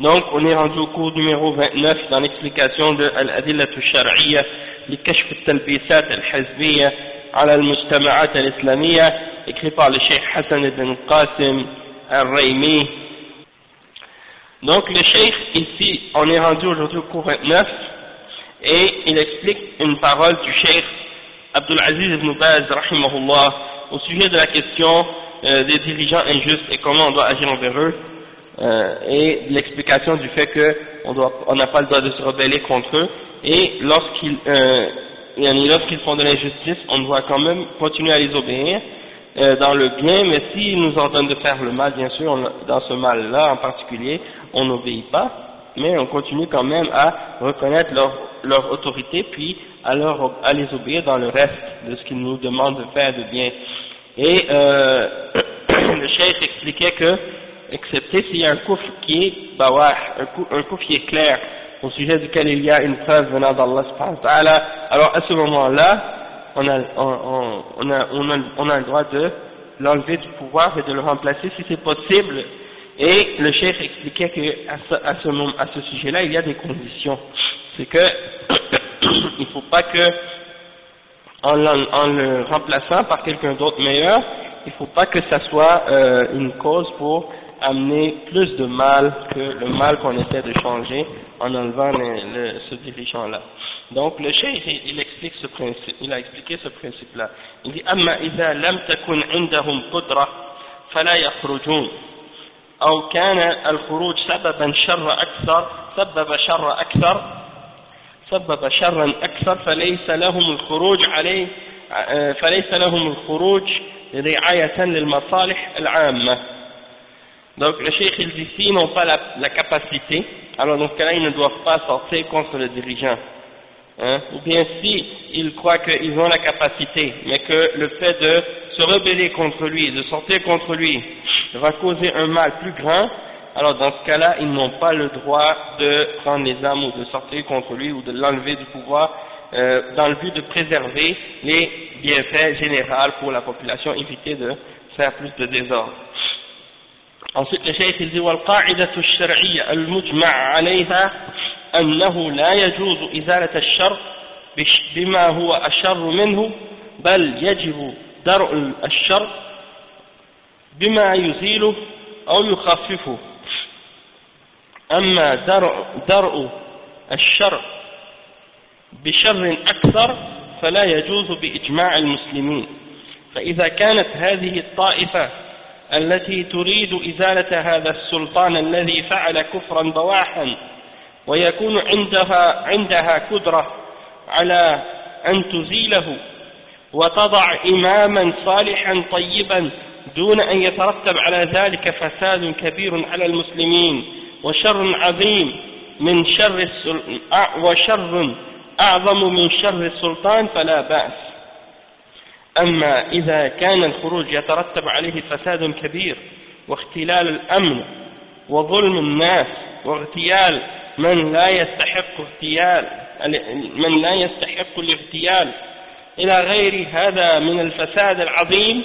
Donc, on est rendu au cours numéro 29 dans l'explication de Al-Adillat al-Shar'iyya لكشف التلبيسات الحزبية على المجتمعات الإسلامية écrit par le Cheikh Hassan ibn Qasim al-Raymi Donc, le Cheikh ici, on est rendu aujourd'hui au cours 29 et il explique une parole du Cheikh Abdul Aziz ibn Baz rahimahullah au sujet de la question euh, des dirigeants injustes et comment on doit agir envers eux euh, et l'explication du fait qu'on on n'a pas le droit de se rebeller contre eux. Et lorsqu'ils euh, lorsqu'ils font de l'injustice on doit quand même continuer à les obéir euh, dans le bien. Mais s'ils nous ordonnent de faire le mal bien sûr dans ce mal là en particulier on n'obéit pas. Mais on continue quand même à reconnaître leur, leur autorité puis à, leur, à les obéir dans le reste de ce qu'ils nous demandent de faire de bien. Et euh, le chef expliquait que excepté s'il y a un couf qui est bawah, un, couf qui est clair, au sujet duquel il y a une preuve venant d'Allah alors à ce moment-là, on a, on, a, on, a, on a le droit de l'enlever du pouvoir et de le remplacer si c'est possible. Et le chef expliquait qu'à ce, à ce, à ce sujet-là, il y a des conditions. C'est que, il ne faut pas que, en, en, le remplaçant par quelqu'un d'autre meilleur, il ne faut pas que ça soit euh, une cause pour amener plus de mal que le mal qu'on essaie de changer en enlevant le, le, ce dirigeant-là. Donc le cheikh il explique ce principe, il a expliqué ce principe-là. Il dit أما إذا لم تكن عندهم قدرة فلا يخرجون أو كان الخروج سببا شر أكثر سبب شر أكثر سبب شرا أكثر فليس لهم الخروج عليه فليس لهم الخروج رعاية للمصالح العامة donc le cheikh il dit s'ils n'ont pas la, la, capacité, alors dans ce cas-là ils ne doivent pas sortir contre le dirigeant. Hein? Ou bien si ils croient qu'ils ont la capacité, mais que le fait de se rebeller contre lui, de sortir contre lui, va causer un mal plus grand, alors dans ce cas-là ils n'ont pas le droit de prendre les armes ou de sortir contre lui ou de l'enlever du pouvoir euh, dans le but de préserver les bienfaits généraux pour la population, éviter de faire plus de désordre. Ensuite, le cheikh il dit الشرعية المجمع عليها أنه لا يجوز إزالة الشر بما هو أشر منه بل يجب درء الشر بما يزيله أو يخففه. أما درء, درء الشر بشر أكثر فلا يجوز بإجماع المسلمين. فإذا كانت هذه الطائفة التي تريد إزالة هذا السلطان الذي فعل كفرا بواحا ويكون عندها عندها قدرة على أن تزيله وتضع إماما صالحا طيبا دون أن يترتب على ذلك فساد كبير على المسلمين وشر عظيم من شر وشر أعظم من شر السلطان فلا بأس. أما إذا كان الخروج يترتب عليه فساد كبير واختلال الأمن وظلم الناس واغتيال من لا يستحق اغتيال من لا يستحق الاغتيال إلى غير هذا من الفساد العظيم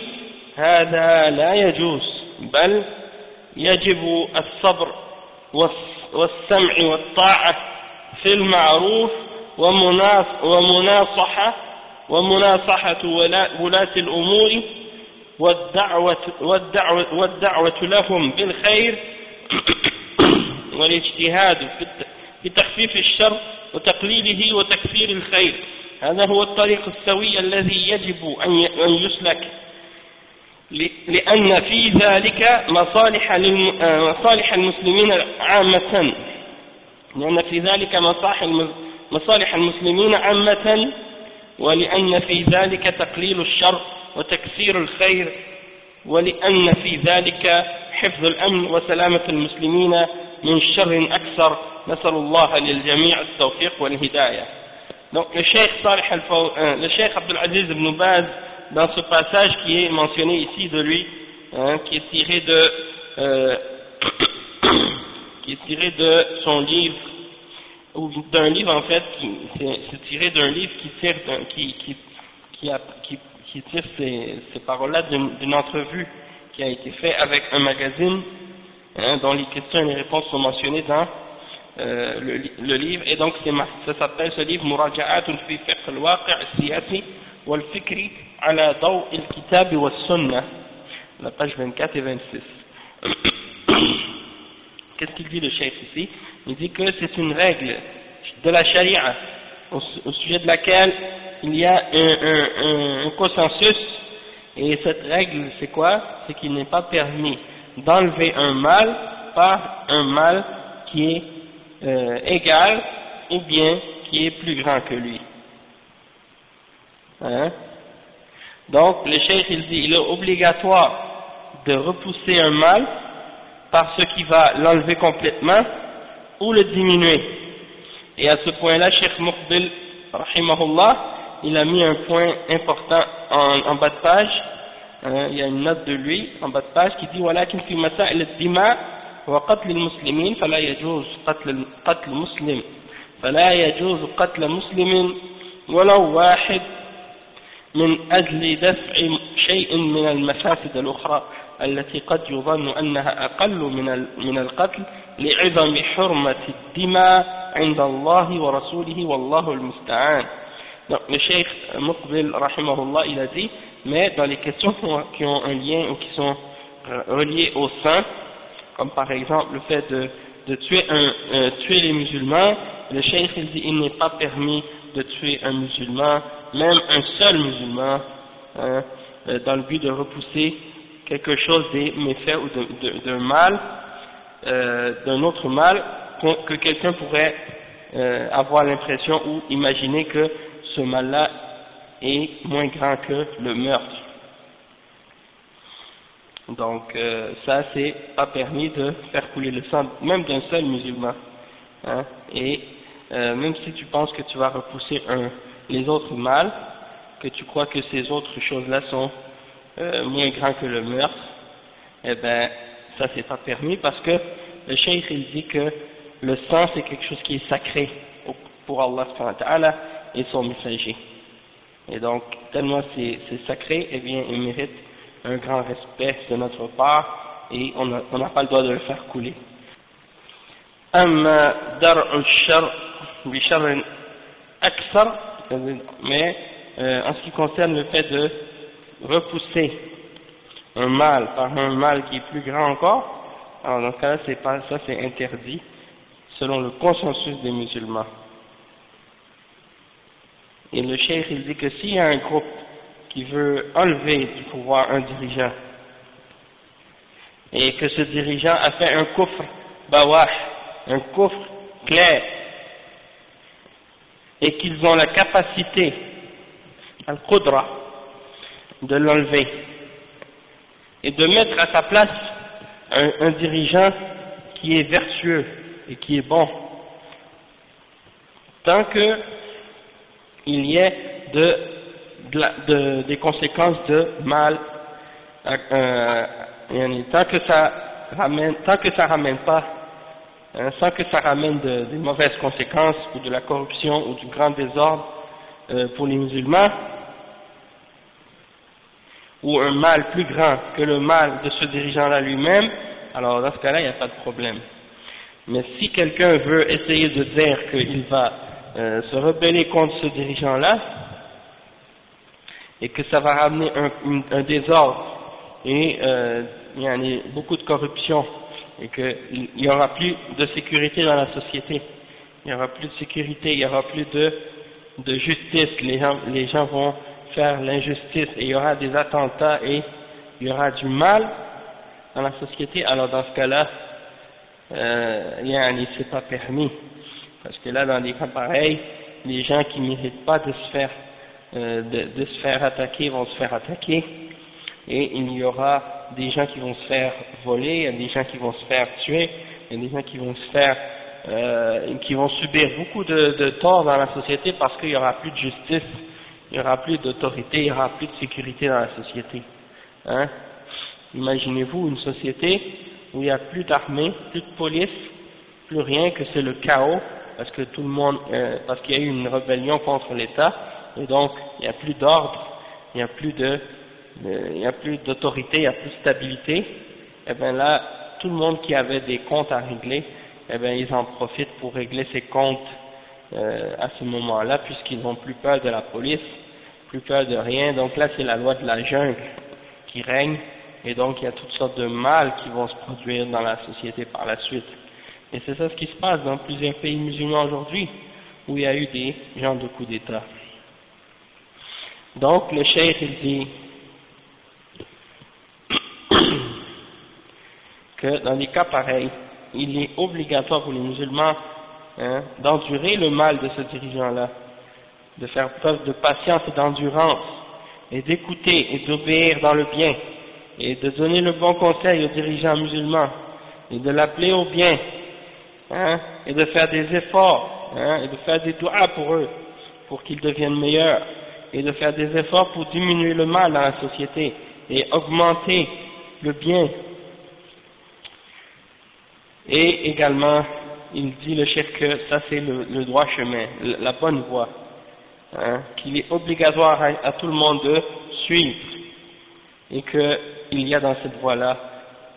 هذا لا يجوز بل يجب الصبر والسمع والطاعة في المعروف ومناصحة ومناصحة ولاة الأمور والدعوة, والدعوة, والدعوة لهم بالخير والاجتهاد في تخفيف الشر وتقليله وتكثير الخير. هذا هو الطريق السوي الذي يجب أن يسلك لأن في ذلك مصالح مصالح المسلمين عامة. لأن في ذلك مصالح المسلمين عامة ولأن في ذلك تقليل الشر وتكسير الخير ولأن في ذلك حفظ الأمن وسلامة المسلمين من شر أكثر. نسأل الله للجميع التوفيق والهداية. الشيخ صالح الفو... الشيخ عبد العزيز بن باز dans ce passage qui est mentionné ici de lui hein, qui est tiré de euh, qui est tiré de son livre d'un livre en fait, c'est tiré d'un livre qui tire, qui, qui, qui, qui, qui ces, paroles-là d'une entrevue qui a été faite avec un magazine hein, dont les questions et les réponses sont mentionnées dans euh, le, livre, et donc ça s'appelle ce livre fi fiqh al-waqi' al-siyasi wal-fikri ala daw al-kitab wa sunnah la page 24 et 26 qu'est-ce qu'il dit le chef ici? Il dit que c'est une règle de la charia au, sujet de laquelle il y a un consensus et cette règle c'est quoi? C'est qu'il n'est pas permis d'enlever un mal par un mal qui est euh, égal ou bien qui est plus grand que lui. Hein? Donc le cheikh il dit il est obligatoire de repousser un mal par ce qui va l'enlever complètement ou le diminuer. Et à ce point-là, Cheikh Muqbil, rahimahullah, il a mis un point important en, en bas de page, hein, il y a une note de lui en bas de page qui dit ولكن في مسائل الدماء وقتل المسلمين فلا يجوز قتل قتل مسلم فلا يجوز قتل مسلم ولو واحد من أجل دفع شيء من المفاسد الأخرى التي قد يظن أنها أقل من من القتل لعظم حرمة الدماء عند الله ورسوله والله المستعان. Donc le Cheikh Muqbil, rahimahullah, il a dit, mais dans les questions qui ont un lien ou qui sont reliées au sang, comme par exemple le fait de, de tuer, un, euh, tuer les musulmans, le cheikh il dit il n'est pas permis de tuer un musulman, même un seul musulman, hein, euh, dans le but de repousser quelque chose des méfaits ou d'un mal, euh, d'un autre mal, que quelqu'un pourrait euh, avoir l'impression ou imaginer que ce mal-là est moins grand que le meurtre. Donc euh, ça c'est pas permis de faire couler le sang même d'un seul musulman. Hein, et euh, même si tu penses que tu vas repousser les autres mâles, que tu crois que ces autres choses-là sont euh, moins grands que le meurtre, eh ben ça c'est pas permis parce que le cheikh il dit que le sang c'est quelque chose qui est sacré pour Allah et son messager. Et donc tellement c'est sacré, eh bien il mérite un grand respect de notre part et on n'a pas le droit de le faire couler. mais euh, en ce qui concerne le fait de repousser un mal par un mal qui est plus grand encore, alors dans ce c'est pas ça, c'est interdit selon le consensus des musulmans. Et le cheikh il dit que s'il y a un groupe qui veut enlever du pouvoir un dirigeant et que ce dirigeant a fait un coffre bawah, un coffre clair et qu'ils ont la capacité al-qudra de l'enlever et de mettre à sa place un, dirigeant qui est vertueux et qui est bon tant que il y ait de de, des conséquences de mal, euh, tant que ça ramène, tant que ça ramène pas hein, sans que ça ramène de, des mauvaises conséquences ou de la corruption ou du grand désordre euh, pour les musulmans, ou un mal plus grand que le mal de ce dirigeant-là lui-même, alors dans ce cas-là, il n'y a pas de problème. Mais si quelqu'un veut essayer de dire qu'il va euh, se rebeller contre ce dirigeant-là, et que ça va ramener un, désordre et euh, il y a beaucoup de corruption et qu'il n'y aura plus de sécurité dans la société. Il n'y aura plus de sécurité, il n'y aura plus de, de justice. Les gens, les gens vont faire l'injustice et il y aura des attentats et il y aura du mal dans la société. Alors dans ce cas-là, euh, c'est pas permis. Parce que là, dans des cas pareils, les gens qui ne méritent pas de se faire, euh, de, se faire attaquer vont se faire attaquer et il y aura des gens qui vont se faire voler, il y a des gens qui vont se faire tuer, il y a des gens qui vont se faire, euh, qui vont subir beaucoup de, de tort dans la société parce qu'il n'y aura plus de justice, il n'y aura plus d'autorité, il n'y aura plus de sécurité dans la société. Hein? Imaginez-vous une société où il n'y a plus d'armée, plus de police, plus rien, que c'est le chaos, parce que tout le monde, euh, parce qu'il y a eu une rébellion contre l'État, et donc il n'y a plus d'ordre, il n'y a plus de il n'y a plus d'autorité, il n'y a plus de stabilité, et eh bien là, tout le monde qui avait des comptes à régler, eh bien ils en profitent pour régler ces comptes euh, à ce moment-là, puisqu'ils n'ont plus peur de la police, plus peur de rien. Donc là, c'est la loi de la jungle qui règne, et donc il y a toutes sortes de mal qui vont se produire dans la société par la suite. Et c'est ça ce qui se passe dans plusieurs pays musulmans aujourd'hui, où il y a eu des gens de coups d'État. Donc le cheikh il dit que dans des cas pareils, il est obligatoire pour les musulmans hein, d'endurer le mal de ce dirigeant-là, de faire preuve de patience et d'endurance, et d'écouter et d'obéir dans le bien, et de donner le bon conseil aux dirigeants musulmans, et de l'appeler au bien, hein, et de faire des efforts, hein, et de faire des doigts pour eux, pour qu'ils deviennent meilleurs, et de faire des efforts pour diminuer le mal dans la société, et augmenter le bien. Et également, il dit le chef que ça c'est le, droit chemin, la bonne voie, hein, qu'il est obligatoire à, tout le monde de suivre et qu'il y a dans cette voie-là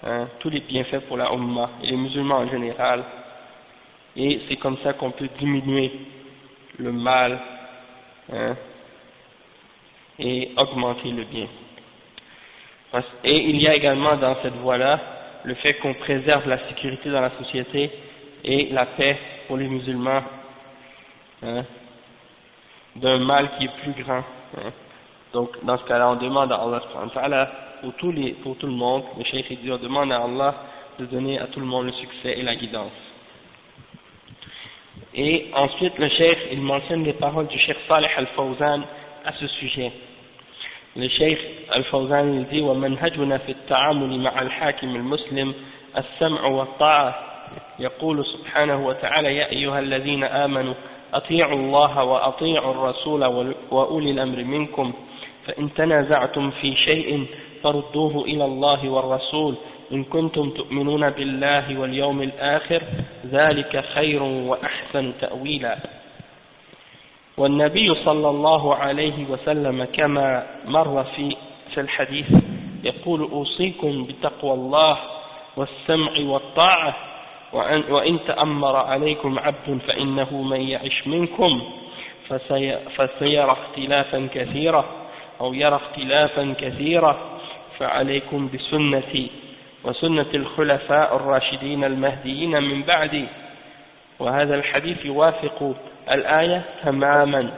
hein, tous les bienfaits pour la Ummah et les musulmans en général. Et c'est comme ça qu'on peut diminuer le mal hein, et augmenter le bien. Et il y a également dans cette voie-là le fait qu'on préserve la sécurité dans la société et la paix pour les musulmans hein, d'un mal qui est plus grand. Hein. Donc dans ce cas-là, on demande à Allah pour, tous les, pour tout le monde, le cheikh dit on demande à Allah de donner à tout le monde le succès et la guidance. Et ensuite le cheikh, il mentionne les paroles du cheikh Saleh al-Fawzan à ce sujet. للشيخ الفوزان يزي ومنهجنا في التعامل مع الحاكم المسلم السمع والطاعة يقول سبحانه وتعالى يا أيها الذين آمنوا أطيعوا الله وأطيعوا الرسول وأولي الأمر منكم. فإن تنازعتم في شيء فردوه إلى الله والرسول. إن كنتم تؤمنون بالله واليوم الآخر ذلك خير وأحسن تأويلا. والنبي صلى الله عليه وسلم كما مر في في الحديث يقول أوصيكم بتقوى الله والسمع والطاعة. وأن, وإن تأمر عليكم عبد فإنه من يعش منكم فسي فسيرى اختلافا كثيرا أو يرى اختلافا كثيرا فعليكم بسنتي وسنة الخلفاء الراشدين المهديين من بعدي. وهذا الحديث يوافق الآية تماما.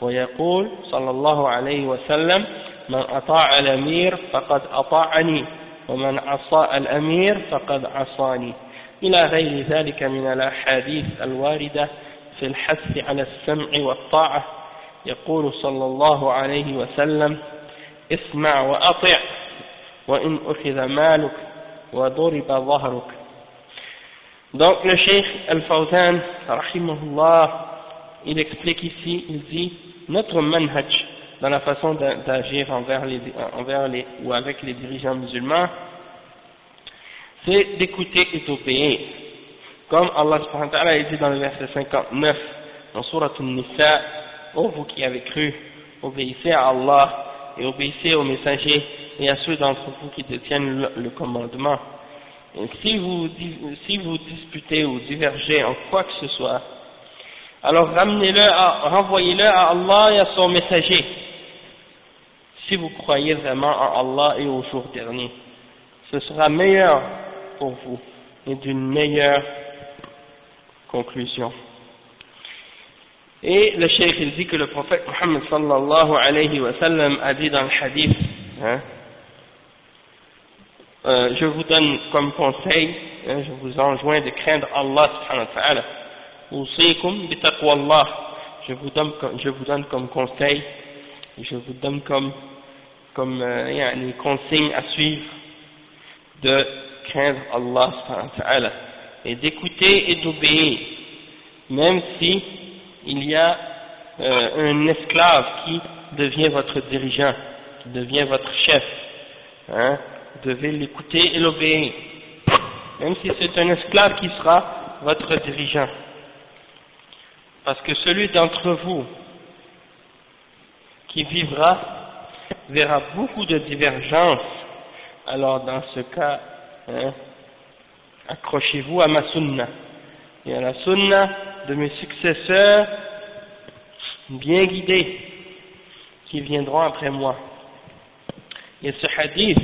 ويقول صلى الله عليه وسلم من أطاع الأمير فقد أطاعني ومن عصى الأمير فقد عصاني. إلى غير ذلك من الأحاديث الواردة في الحث على السمع والطاعة يقول صلى الله عليه وسلم اسمع وأطع وإن أخذ مالك وضرب ظهرك Donc le Cheikh Al-Fawzan, rahimahullah, il explique ici, il dit, notre manhaj dans la façon d'agir envers les, envers les, ou avec les dirigeants musulmans, c'est d'écouter et d'obéir. Comme Allah subhanahu wa ta'ala dit dans le verset 59 dans Surah An-Nisa, ô vous qui avez cru, obéissez à Allah et obéissez aux messagers et à ceux d'entre vous qui détiennent le, commandement. Et si vous, si vous disputez ou divergez en quoi que ce soit, alors ramenez-le, renvoyez-le à Allah et à son messager, si vous croyez vraiment en Allah et au jour dernier. Ce sera meilleur pour vous et d'une meilleure conclusion. Et le cheikh il dit que le prophète Muhammad sallallahu alayhi wa sallam a dit dans le hadith, hein, euh, je vous donne comme conseil, hein, je vous enjoins de craindre Allah subhanahu wa ta'ala. Je vous donne, je vous donne comme conseil, je vous donne comme, comme euh, consigne à suivre de craindre Allah et d'écouter et d'obéir, même si il y a euh, un esclave qui devient votre dirigeant, qui devient votre chef. Hein, vous devez l'écouter et l'obéir. Même si c'est un esclave qui sera votre dirigeant. Parce que celui d'entre vous qui vivra verra beaucoup de divergences. Alors dans ce cas, hein, accrochez-vous à ma sunna. Et à la sunna de mes successeurs bien guidés qui viendront après moi. Et ce hadith,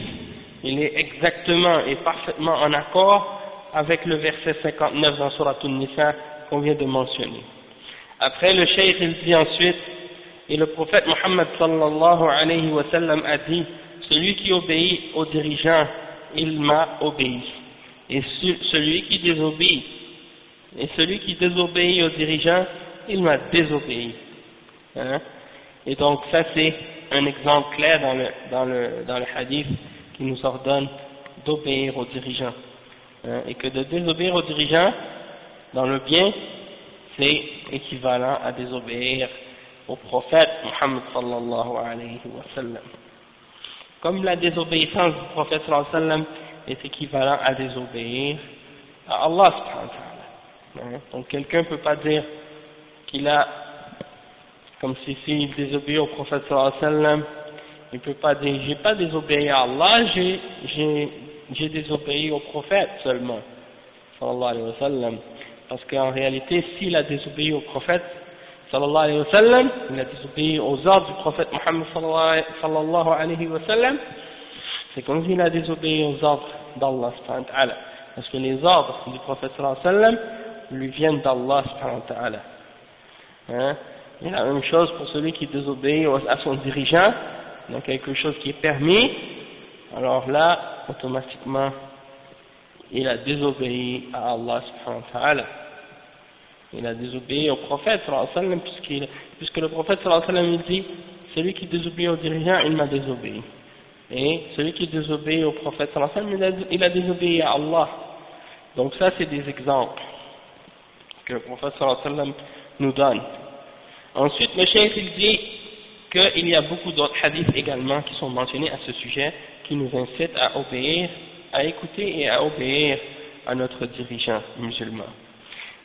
il est exactement et parfaitement en accord avec le verset 59 dans Surah An-Nisa qu'on vient de mentionner. Après, le cheikh il dit ensuite, et le prophète Mohammed sallallahu alayhi wa sallam a dit, celui qui obéit au dirigeant, il m'a obéi. Et celui qui désobéit et celui qui désobéit au dirigeant, il m'a désobéi. Hein? Et donc ça c'est un exemple clair dans le hadith qui nous ordonne d'obéir aux dirigeants. Hein? Et que de désobéir aux dirigeants, dans le bien, c'est équivalent à désobéir au prophète Muhammad sallallahu alayhi wa sallam. Comme la désobéissance du prophète sallam est équivalent à désobéir à Allah subhanahu Hein? Donc quelqu'un ne peut pas dire qu'il a, comme si s'il désobéit au prophète sallam, il ne peut pas dire j'ai pas désobéi à Allah, j'ai désobéi au prophète seulement, sallallahu alayhi wa sallam. Parce qu'en réalité, s'il a désobéi au prophète, sallallahu wa il a désobéi aux ordres du prophète Muhammad sallallahu alayhi wa c'est comme s'il a désobéi aux ordres d'Allah Parce que les ordres du prophète wa lui viennent d'Allah subhanahu wa ta'ala. Hein? Et la même chose pour celui qui désobéit à son dirigeant, dans quelque chose qui est permis, alors là, automatiquement, il a désobéi à Allah subhanahu wa ta'ala. Il a désobéi au prophète sallallahu sallam, puisque le prophète sallallahu dit, celui qui désobéit au dirigeant, il m'a désobéi. Et celui qui désobéit au prophète sallallahu il a désobéi à Allah. Donc ça, c'est des exemples que le prophète sallam nous donne. Ensuite, le cheikh il dit qu'il y a beaucoup d'autres hadiths également qui sont mentionnés à ce sujet, qui nous incitent à obéir, à écouter et à obéir à notre dirigeant musulman.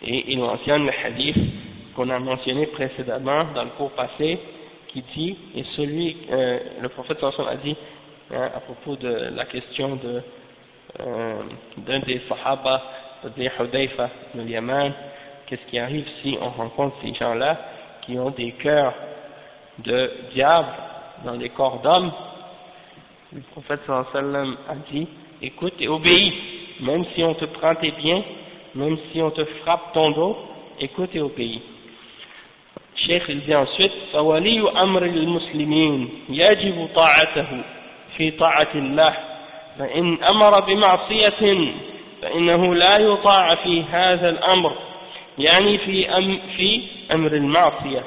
Et il mentionne le hadith qu'on a mentionné précédemment dans le cours passé, qui dit, et celui, euh, le prophète a dit, hein, à propos de la question de euh, d'un des sahaba, de Hudayfa, de Yaman, qu'est-ce qui arrive si on rencontre ces gens-là qui ont des cœurs de diable dans des corps d'hommes? Le prophète sallam a dit, écoute et obéis, même si on te prend tes biens, même si on te frappe ton dos, écoute et obéis. Cheikh il dit ensuite, فولي أمر المسلمين يجب طاعته في طاعة الله فإن أمر بمعصية فإنه لا يطاع في هذا الأمر يعني في, أم في أمر المعصية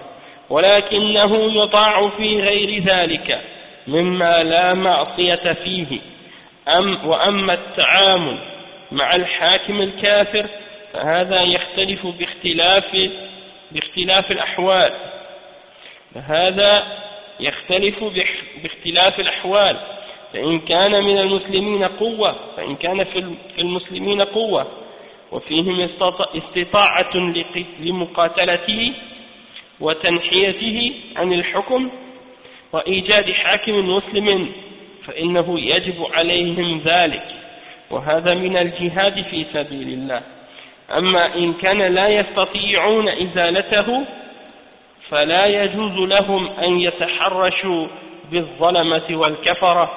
ولكنه يطاع في غير ذلك مما لا معصية فيه أم وأما التعامل مع الحاكم الكافر فهذا يختلف باختلاف باختلاف الأحوال. فهذا يختلف باختلاف الأحوال. فإن كان من المسلمين قوة فإن كان في المسلمين قوة. وفيهم استطاعة لمقاتلته وتنحيته عن الحكم وإيجاد حاكم مسلم فإنه يجب عليهم ذلك. وهذا من الجهاد في سبيل الله. أما إن كان لا يستطيعون إزالته فلا يجوز لهم أن يتحرشوا بالظلمة والكفرة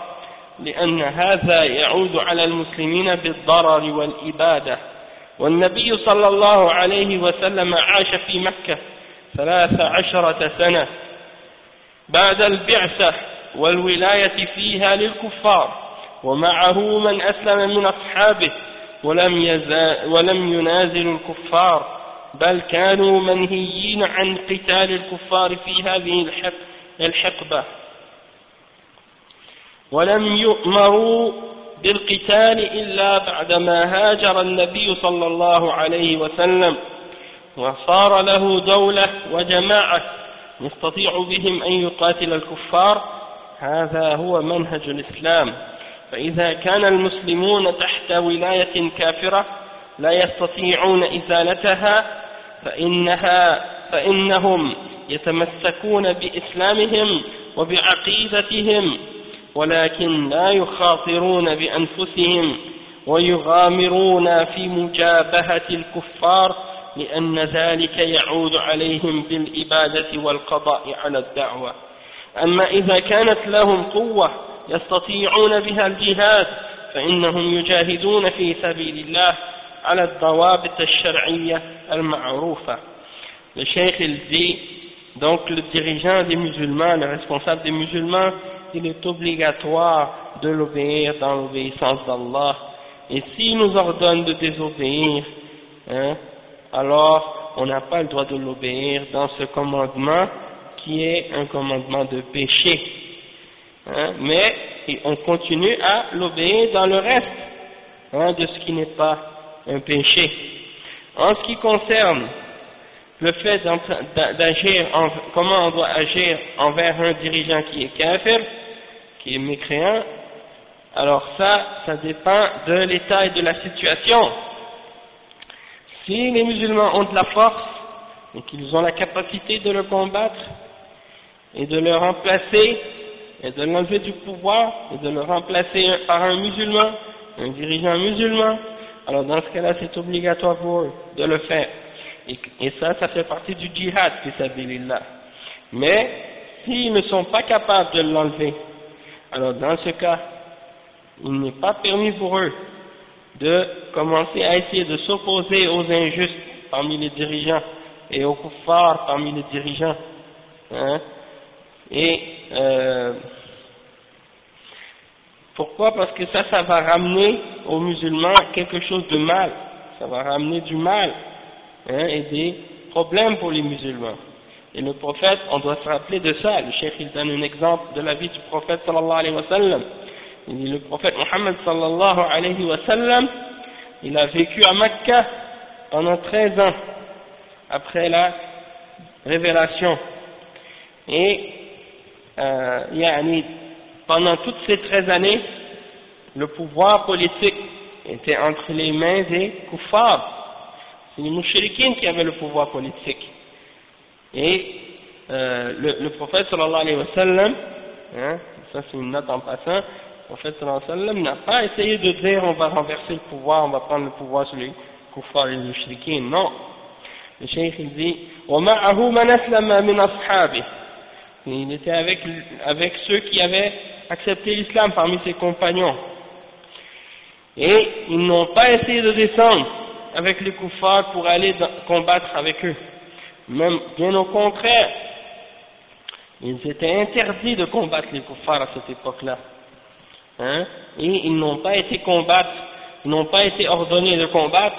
لأن هذا يعود على المسلمين بالضرر والإبادة. والنبي صلى الله عليه وسلم عاش في مكة ثلاث عشرة سنة. بعد البعثة والولاية فيها للكفار ومعه من أسلم من أصحابه ولم, ولم ينازلوا الكفار بل كانوا منهيين عن قتال الكفار في هذه الحقبة. ولم يؤمروا بالقتال إلا بعدما هاجر النبي صلى الله عليه وسلم وصار له دولة وجماعة يستطيع بهم أن يقاتل الكفار. هذا هو منهج الإسلام. فإذا كان المسلمون تحت ولاية كافرة لا يستطيعون إزالتها فإنها فإنهم يتمسكون بإسلامهم وبعقيدتهم ولكن لا يخاطرون بأنفسهم ويغامرون في مجابهة الكفار لأن ذلك يعود عليهم بالإبادة والقضاء على الدعوة. أما إذا كانت لهم قوة يستطيعون بها الجهاد فإنهم يجاهدون في سبيل الله على الضوابط الشرعية المعروفة Le cheikh il dit, donc le dirigeant des musulmans, le responsable des musulmans, il est obligatoire de l'obéir dans l'obéissance d'Allah. Et s'il nous ordonne de désobéir, hein, alors on n'a pas le droit de l'obéir dans ce commandement qui est un commandement de péché. Hein, mais on continue à l'obéir dans le reste hein, de ce qui n'est pas un péché. En ce qui concerne le fait d'agir, comment on doit agir envers un dirigeant qui est kafir, qui est mécréant, alors ça, ça dépend de l'état et de la situation. Si les musulmans ont de la force et qu'ils ont la capacité de le combattre et de le remplacer et de l'enlever du pouvoir et de le remplacer par un musulman, un dirigeant musulman, alors dans ce cas-là c'est obligatoire pour eux de le faire. Et, ça, ça fait partie du djihad, là. Mais s'ils ne sont pas capables de l'enlever, alors dans ce cas, il n'est pas permis pour eux de commencer à essayer de s'opposer aux injustes parmi les dirigeants et aux kuffars parmi les dirigeants. Hein. Et euh, pourquoi? Parce que ça, ça va ramener aux musulmans quelque chose de mal. Ça va ramener du mal hein, et des problèmes pour les musulmans. Et le prophète, on doit se rappeler de ça. Le cheikh, il donne un exemple de la vie du prophète sallallahu alayhi wa sallam. Il dit le prophète Mohammed sallallahu alayhi wa sallam, il a vécu à Mecca pendant 13 ans après la révélation. Et euh, pendant toutes ces 13 années, le pouvoir politique était entre les mains des kuffars. C'est les mouchriquines qui avaient le pouvoir politique. Et euh, le, le, prophète sallallahu alayhi wa sallam, hein, ça c'est une note en passant, le prophète sallallahu alayhi wa sallam n'a pas essayé de dire on va renverser le pouvoir, on va prendre le pouvoir sur les kuffars et les mouchriquines, non. Le cheikh il dit, وَمَعَهُ مَنْ أَسْلَمَ مِنْ أَصْحَابِهِ Il était avec, avec ceux qui avaient accepté l'islam parmi ses compagnons. Et ils n'ont pas essayé de descendre avec les kuffars pour aller combattre avec eux. Même, bien au contraire, ils étaient interdits de combattre les kuffars à cette époque-là. Hein, et ils n'ont pas été combattre, n'ont pas été ordonnés de combattre,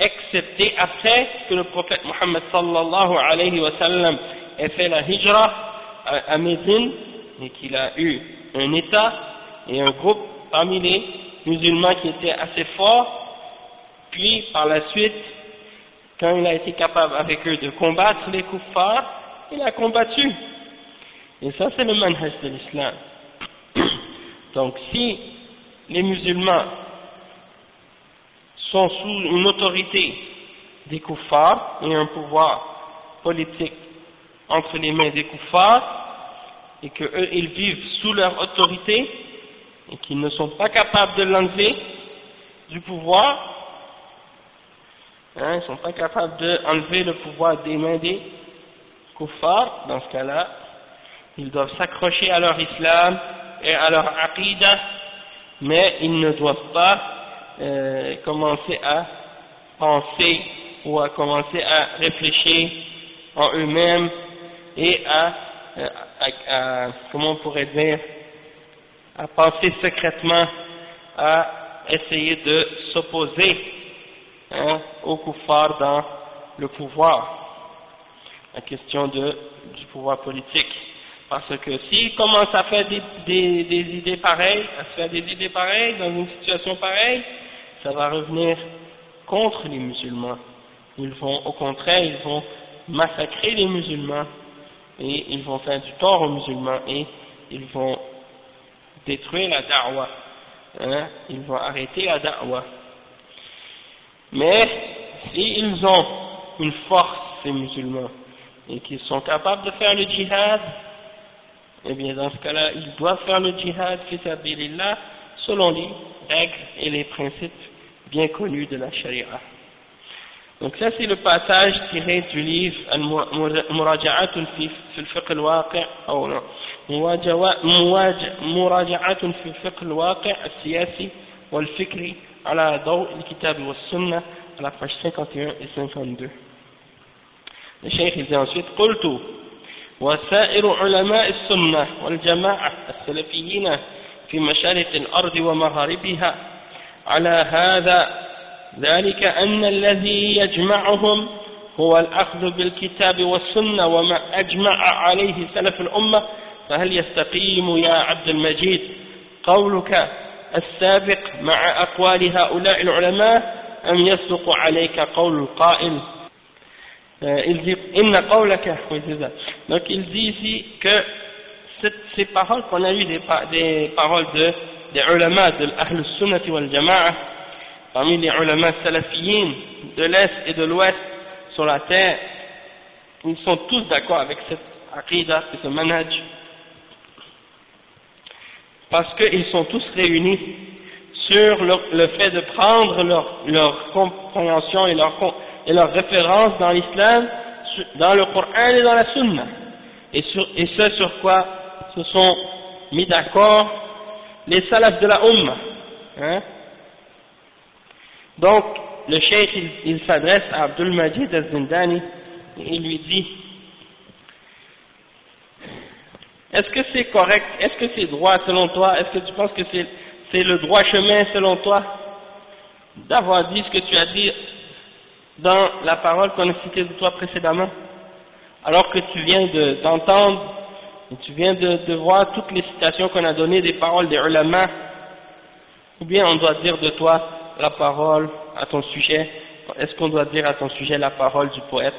excepté après que le prophète Mohammed sallallahu alayhi wa sallam ait fait la hijra à Médine et qu'il a eu un état et un groupe parmi les musulmans qui étaient assez forts puis, par la suite, quand il a été capable avec eux de combattre les kuffars, il a combattu. Et ça, c'est le manhaj de l'islam. Donc, si les musulmans sont sous une autorité des kuffars et un pouvoir politique entre les mains des kuffars et qu'eux ils vivent sous leur autorité et qu'ils ne sont pas capables de l'enlever du pouvoir, hein, ils ne sont pas capables d'enlever le pouvoir des mains des kuffars, dans ce cas-là, ils doivent s'accrocher à leur islam et à leur aqidah, mais ils ne doivent pas euh, commencer à penser ou à commencer à réfléchir en eux-mêmes et à, à, comment on pourrait dire, à penser secrètement à essayer de s'opposer hein, au kuffar dans le pouvoir, la question du pouvoir politique. Parce que s'ils commencent à faire des, des, idées pareilles, à faire des idées pareilles dans une situation pareille, ça va revenir contre les musulmans. Ils vont, au contraire, ils vont massacrer les musulmans et ils vont faire du tort aux musulmans et ils vont détruire la da'wah. Hein, ils vont arrêter la da'wah. Mais s'ils ont une force, ces musulmans, et qu'ils sont capables de faire le djihad, eh bien dans ce cas-là, ils doivent faire le djihad là selon les règles et les principes bien connus de la charia. Donc ça c'est le passage tiré du livre مراجعات في الفقه الواقع أو مراجعات في الفقه الواقع السياسي والفكري على ضوء الكتاب والسنة à la page 51 et 52. Le cheikh dit ensuite قلت وسائر علماء السنة والجماعة السلفيين في مشارق الأرض ومغاربها على هذا ذلك أن الذي يجمعهم هو الأخذ بالكتاب والسنة وما أجمع عليه سلف الأمة فهل يستقيم يا عبد المجيد قولك السابق مع أقوال هؤلاء العلماء أم يصدق عليك قول القائل؟ il dit inna qawlaka donc il dit ici que ces paroles qu'on a eues des, des paroles de des ulama de l'Ahl Sunnah wal Jama'a parmi les ulama salafiyin de l'Est et de l'Ouest sur la terre ils sont tous d'accord avec cette aqidah et ce manhaj parce qu'ils sont tous réunis sur le, fait de prendre leur, compréhension et leur, référence dans l'islam, dans le Coran et dans la Sunna. Et ce sur quoi se sont mis d'accord les salafs de la Ummah. Hein. Donc, le cheikh, il, s'adresse à Abdul Majid al-Zindani et il lui dit Est-ce que c'est correct Est-ce que c'est droit selon toi Est-ce que tu penses que c'est le droit chemin selon toi d'avoir dit ce que tu as dit dans la parole qu'on a citée de toi précédemment alors que tu viens d'entendre tu viens de, de, voir toutes les citations qu'on a données des paroles des ulama ou bien on doit dire de toi la parole à ton sujet Est-ce qu'on doit dire à ton sujet la parole du poète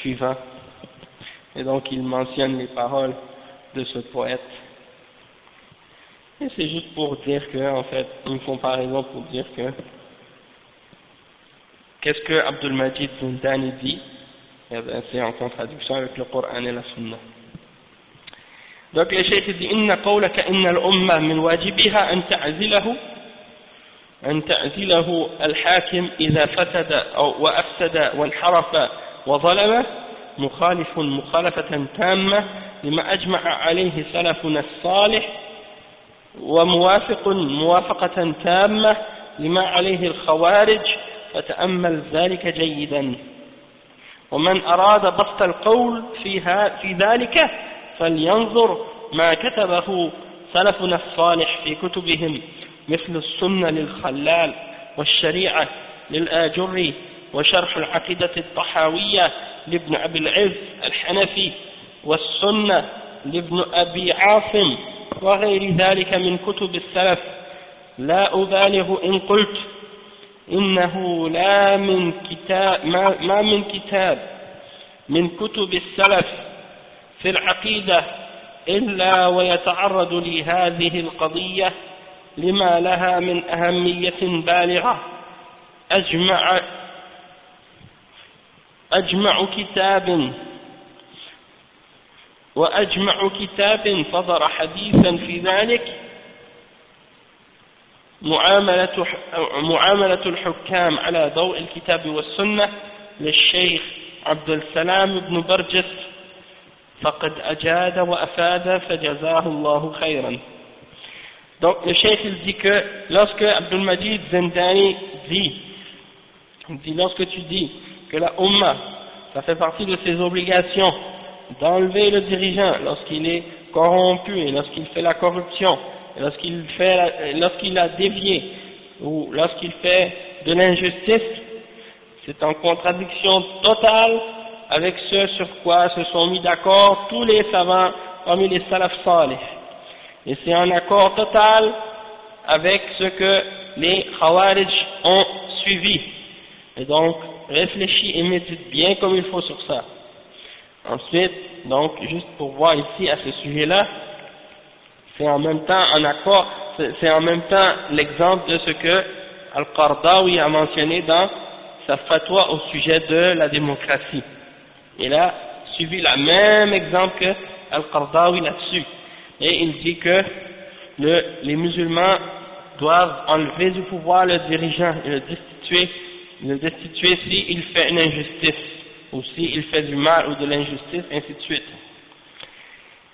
suivant? Et donc il mentionne les paroles de ce poète. Et c'est juste pour dire que, en fait, une comparaison pour dire que qu'est-ce que Abdul Majid Dundani dit? Eh ben, c'est en contradiction avec le Coran et la Sunna. Donc le cheikh dit « Inna qawlaka inna al-umma min wajibiha an ta'zilahu » أن تعزله الحاكم إذا فسد أو وأفسد وانحرف وظلم مخالف مخالفة تامة لما أجمع عليه سلفنا الصالح وموافق موافقة تامة لما عليه الخوارج فتأمل ذلك جيدا. ومن أراد بسط القول فيها في ذلك فلينظر ما كتبه سلفنا الصالح في كتبهم. مثل السنة للخلال والشريعة للآجري وشرح العقيدة الطحاوية لابن أبي العز الحنفي والسنة لابن أبي عاصم وغير ذلك من كتب السلف. لا أبالغ إن قلت إنه لا من كتاب ما, ما من كتاب من كتب السلف في العقيدة إلا ويتعرض لهذه القضية لما لها من أهمية بالغة. أجمع أجمع كتاب وأجمع كتاب صدر حديثا في ذلك. معاملة معاملة الحكام على ضوء الكتاب والسنة للشيخ عبد السلام بن برجس. فقد أجاد وأفاد فجزاه الله خيرا. Donc le cheikh il dit que lorsque Abdul Majid Zendani dit, dit lorsque tu dis que la Ummah, ça fait partie de ses obligations d'enlever le dirigeant lorsqu'il est corrompu et lorsqu'il fait la corruption, lorsqu'il fait, lorsqu'il a dévié ou lorsqu'il fait de l'injustice, c'est en contradiction totale avec ce sur quoi se sont mis d'accord tous les savants parmi les salaf. Et c'est en accord total avec ce que les khawarij ont suivi. Et donc, réfléchis et médite bien comme il faut sur ça. Ensuite, donc, juste pour voir ici à ce sujet-là, c'est en même temps un accord, c'est en même temps l'exemple de ce que Al-Qardawi a mentionné dans sa fatwa au sujet de la démocratie. Il a suivi le même exemple que Al-Qardawi là-dessus. Et il dit que le, les musulmans doivent enlever du pouvoir le dirigeant et le destituer, le destituer s'il fait une injustice, ou s'il fait du mal ou de l'injustice, ainsi de suite.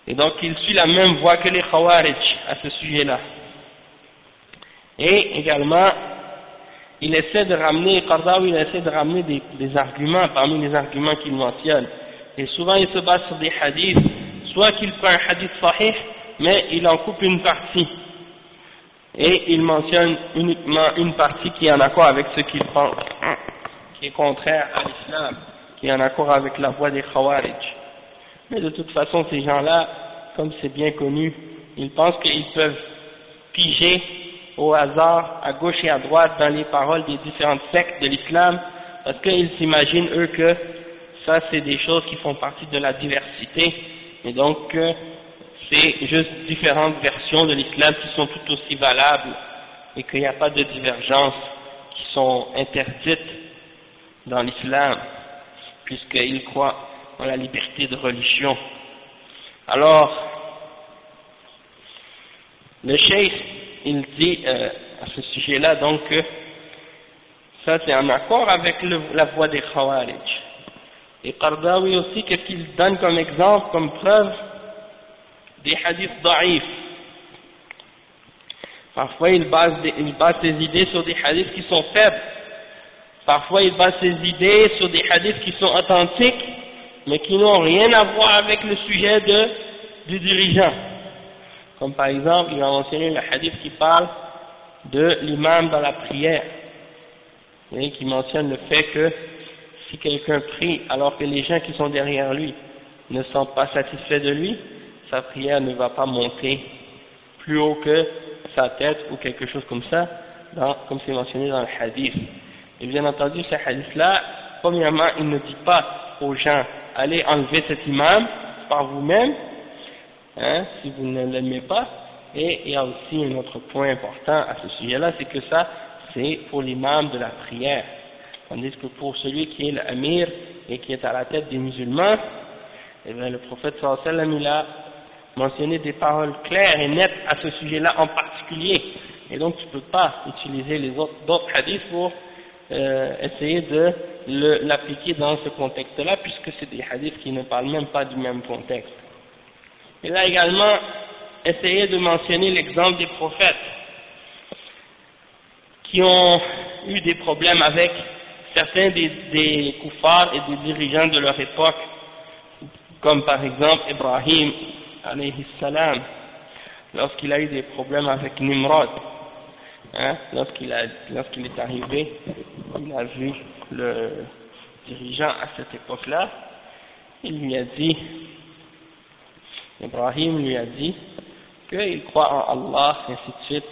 Et donc il suit la même voie que les Khawarij à ce sujet-là. Et également, il essaie de ramener, il essaie de ramener des, des arguments parmi les arguments qu'il mentionne. Et souvent il se base sur des hadiths, soit qu'il prend un hadith sahih, mais il en coupe une partie. Et il mentionne uniquement une partie qui est en accord avec ce qu'il pense, qui est contraire à l'islam, qui est en accord avec la voie des Khawarij. Mais de toute façon, ces gens-là, comme c'est bien connu, ils pensent qu'ils peuvent piger au hasard, à gauche et à droite, dans les paroles des différentes sectes de l'islam, parce qu'ils s'imaginent, eux, que ça, c'est des choses qui font partie de la diversité, et donc c'est juste différentes versions de l'islam qui sont tout aussi valables, et qu'il n'y a pas de divergences qui sont interdites dans l'islam, puisqu'ils croient en la liberté de religion. Alors, le cheikh, il dit euh, à ce sujet-là, donc, que ça c'est en accord avec la voix des Khawarij. Et Qardawi aussi, qu'est-ce qu'il donne comme exemple, comme preuve? Des hadiths da'if. Parfois, il base, il base ses idées sur des hadiths qui sont faibles. Parfois, il base ses idées sur des hadiths qui sont authentiques, mais qui n'ont rien à voir avec le sujet de, du dirigeant. Comme par exemple, il a mentionné le hadith qui parle de l'imam dans la prière, et qui mentionne le fait que si quelqu'un prie alors que les gens qui sont derrière lui ne sont pas satisfaits de lui, sa prière ne va pas monter plus haut que sa tête ou quelque chose comme ça, comme c'est mentionné dans le hadith. Et bien entendu, ce hadith-là, premièrement, il ne dit pas aux gens, allez enlever cet imam par vous-même, hein, si vous ne l'aimez pas. Et il y a aussi un autre point important à ce sujet-là, c'est que ça, c'est pour l'imam de la prière. Tandis que pour celui qui est l'amir et qui est à la tête des musulmans, eh bien, le prophète sallallahu il a mentionné des paroles claires et nettes à ce sujet-là en particulier. Et donc tu ne peux pas utiliser les autres, d'autres hadiths pour euh, essayer de l'appliquer dans ce contexte-là, puisque c'est des hadiths qui ne parlent même pas du même contexte. Il a également essayé de mentionner l'exemple des prophètes qui ont eu des problèmes avec certains des, des koufars et des dirigeants de leur époque, comme par exemple Ibrahim, alayhi salam, lorsqu'il a eu des problèmes avec Nimrod, hein, lorsqu'il lorsqu'il est arrivé, il a vu le dirigeant à cette époque-là, il lui a dit Ibrahim lui a dit qu'il croit en Allah, et ainsi de suite.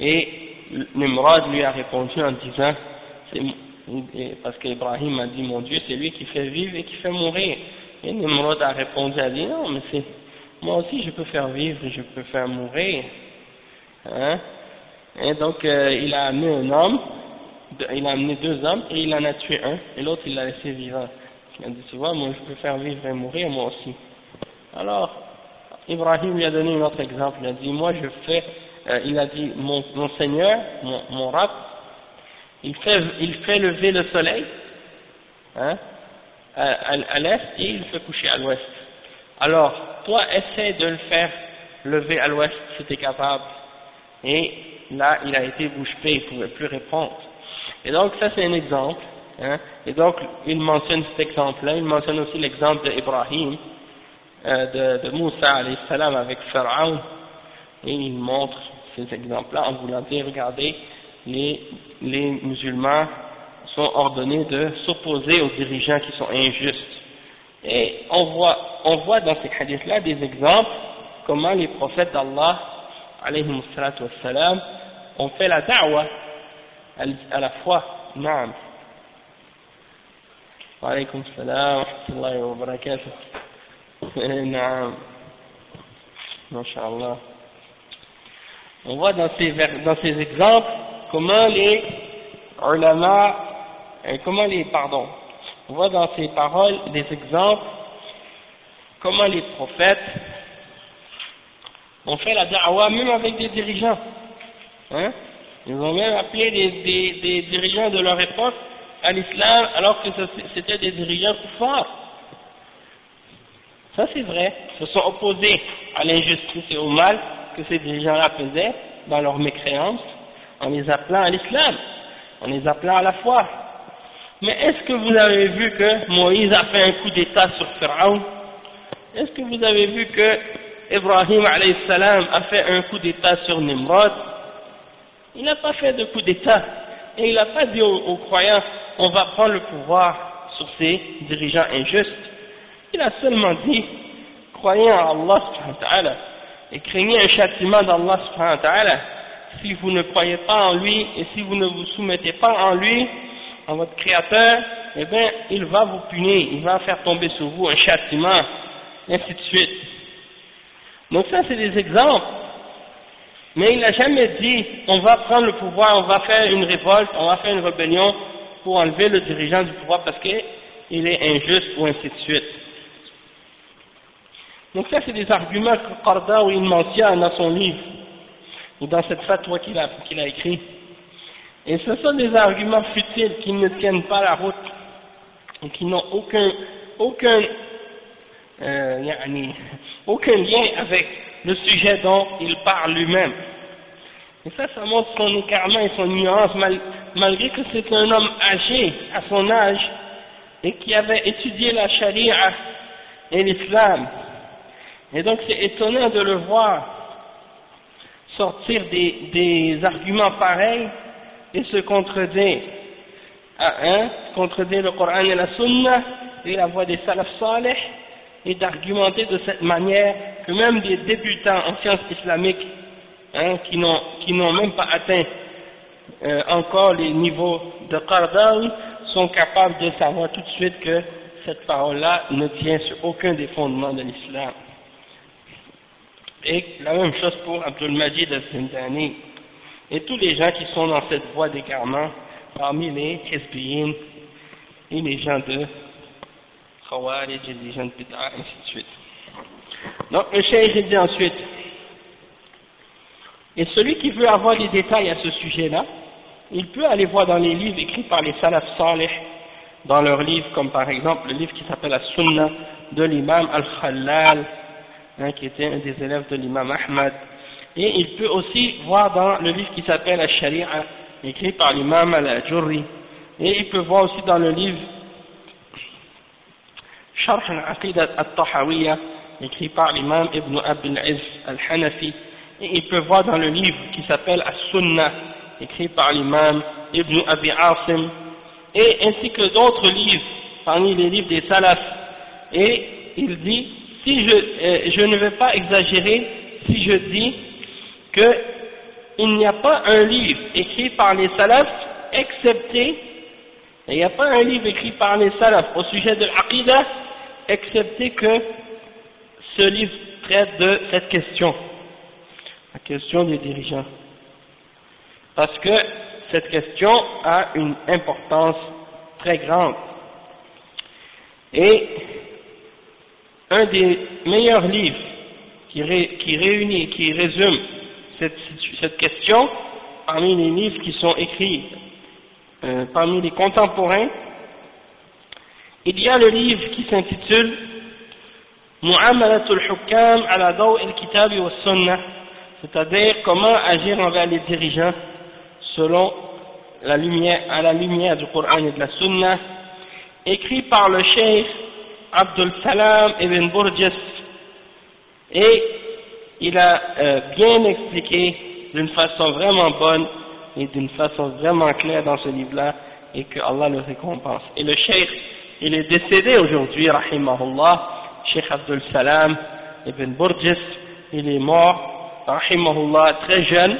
Et Nimrod lui a répondu en disant, parce qu'Ibrahim a dit, mon Dieu, c'est lui qui fait vivre et qui fait mourir. Et Nimrod a répondu, a dit, non, mais c'est, moi aussi je peux faire vivre je peux faire mourir. Hein? Et donc, euh, il a amené un homme il a amené deux hommes et il en a tué un, et l'autre il l'a laissé vivant. Il a dit, tu vois, moi je peux faire vivre et mourir, moi aussi. Alors, Ibrahim lui a donné un autre exemple, il a dit, moi je fais, euh, il a dit, mon, mon Seigneur, mon, mon Rab, il fait, il fait lever le soleil, hein, à, à l'est et il fait coucher à l'ouest. Alors, toi, essaie de le faire lever à l'ouest si tu capable. Et là, il a été bouche bée, il ne pouvait plus répondre. Et donc, ça c'est un exemple. Hein. Et donc, il mentionne cet exemple-là, il mentionne aussi l'exemple d'Ibrahim, euh, de, de Moussa salam avec Pharaon. Et il montre ces exemples-là en voulant dire, regardez, les musulmans sont ordonnés de s'opposer aux dirigeants qui sont injustes. Et on voit, on voit dans ces hadiths-là des exemples comment les prophètes d'Allah, alayhi wassalam, ont fait la da'wah à la fois. Naam. Wa alaykum salam wa rahmatullahi wa barakatuh. Naam. MashaAllah. On voit dans ces, dans ces exemples comment les ulama, comment les, pardon, on voit dans ces paroles des exemples comment les prophètes ont fait la da'wah même avec des dirigeants. Hein? Ils ont même appelé des, dirigeants de leur époque à l'islam alors que c'était des dirigeants forts. Ça c'est vrai, Ils se sont opposés à l'injustice et au mal que ces dirigeants-là faisaient dans leur mécréance en les appelant à l'islam, en les appelant à la foi. Mais est-ce que vous avez vu que Moïse a fait un coup d'état sur Pharaon? Est-ce que vous avez vu que Ibrahim salam a fait un coup d'état sur Nimrod? Il n'a pas fait de coup d'état. Et il n'a pas dit aux, croyants, on va prendre le pouvoir sur ces dirigeants injustes. Il a seulement dit, croyez en Allah et craignez un châtiment d'Allah si vous ne croyez pas en lui et si vous ne vous soumettez pas en lui, en votre créateur, eh bien, il va vous punir, il va faire tomber sur vous un châtiment, ainsi de suite. Donc ça, c'est des exemples. Mais il n'a jamais dit, on va prendre le pouvoir, on va faire une révolte, on va faire une rébellion pour enlever le dirigeant du pouvoir parce qu'il est injuste ou ainsi de suite. Donc ça, c'est des arguments que Qarda ou il mentionne dans son livre, ou dans cette fatwa qu'il a, qu'il a écrit. Et ce sont des arguments futiles qui ne tiennent pas la route et qui n'ont aucun, aucun, euh, aucun lien avec le sujet dont il parle lui-même. Et ça, ça montre son écartement et son ignorance, malgré que c'est un homme âgé à son âge et qui avait étudié la charia et l'islam. Et donc c'est étonnant de le voir sortir des, des arguments pareils et se contredire. Ah, hein, contredire le Coran et la Sunna et la voix des salaf salih et d'argumenter de cette manière que même des débutants en sciences islamiques hein, qui n'ont même pas atteint euh, encore les niveaux de Qardawi sont capables de savoir tout de suite que cette parole-là ne tient sur aucun des fondements de l'islam. Et la même chose pour Abdul Majid al-Sindani et tous les gens qui sont dans cette voie d'égarement parmi les Hezbiyin et les gens de Khawarij et les gens de ainsi de suite. Donc le cheikh dit ensuite, et celui qui veut avoir les détails à ce sujet-là, il peut aller voir dans les livres écrits par les Salaf Salih, dans leurs livres, comme par exemple le livre qui s'appelle la Sunna de l'imam Al-Khalal, hein, qui était un des élèves de l'imam Ahmad, et il peut aussi voir dans le livre qui s'appelle Al-Sharia, écrit par l'imam Al-Jurri. Et il peut voir aussi dans le livre Sharh al-Aqidat al-Tahawiyya, écrit par l'imam Ibn Abdul Aziz al-Hanafi. Et il peut voir dans le livre qui s'appelle As-Sunnah, écrit par l'imam Ibn Abi Asim, et ainsi que d'autres livres parmi les livres des salafs. Et il dit, si je, euh, je ne vais pas exagérer si je dis qu'il n'y a pas un livre écrit par les salafs, excepté, il n'y a pas un livre écrit par les salafs au sujet de l'aqidah, excepté que ce livre traite de cette question, la question des dirigeants. Parce que cette question a une importance très grande. Et un des meilleurs livres qui, réunit, qui résume cette, cette, question, parmi les livres qui sont écrits euh, parmi les contemporains, il y a le livre qui s'intitule Mu'amalatul Hukam ala al-Kitab wa Sunnah, c'est-à-dire comment agir envers les dirigeants selon la lumière, à la lumière du Coran et de la Sunna, écrit par le cheikh Abdul Salam ibn Burgess, et il a euh, bien expliqué d'une façon vraiment bonne et d'une façon vraiment claire dans ce livre-là, et que Allah le récompense. Et le cheikh, il est décédé aujourd'hui, rahimahullah, cheikh Abdul Salam ibn Burgess, il est mort, rahimahullah, très jeune,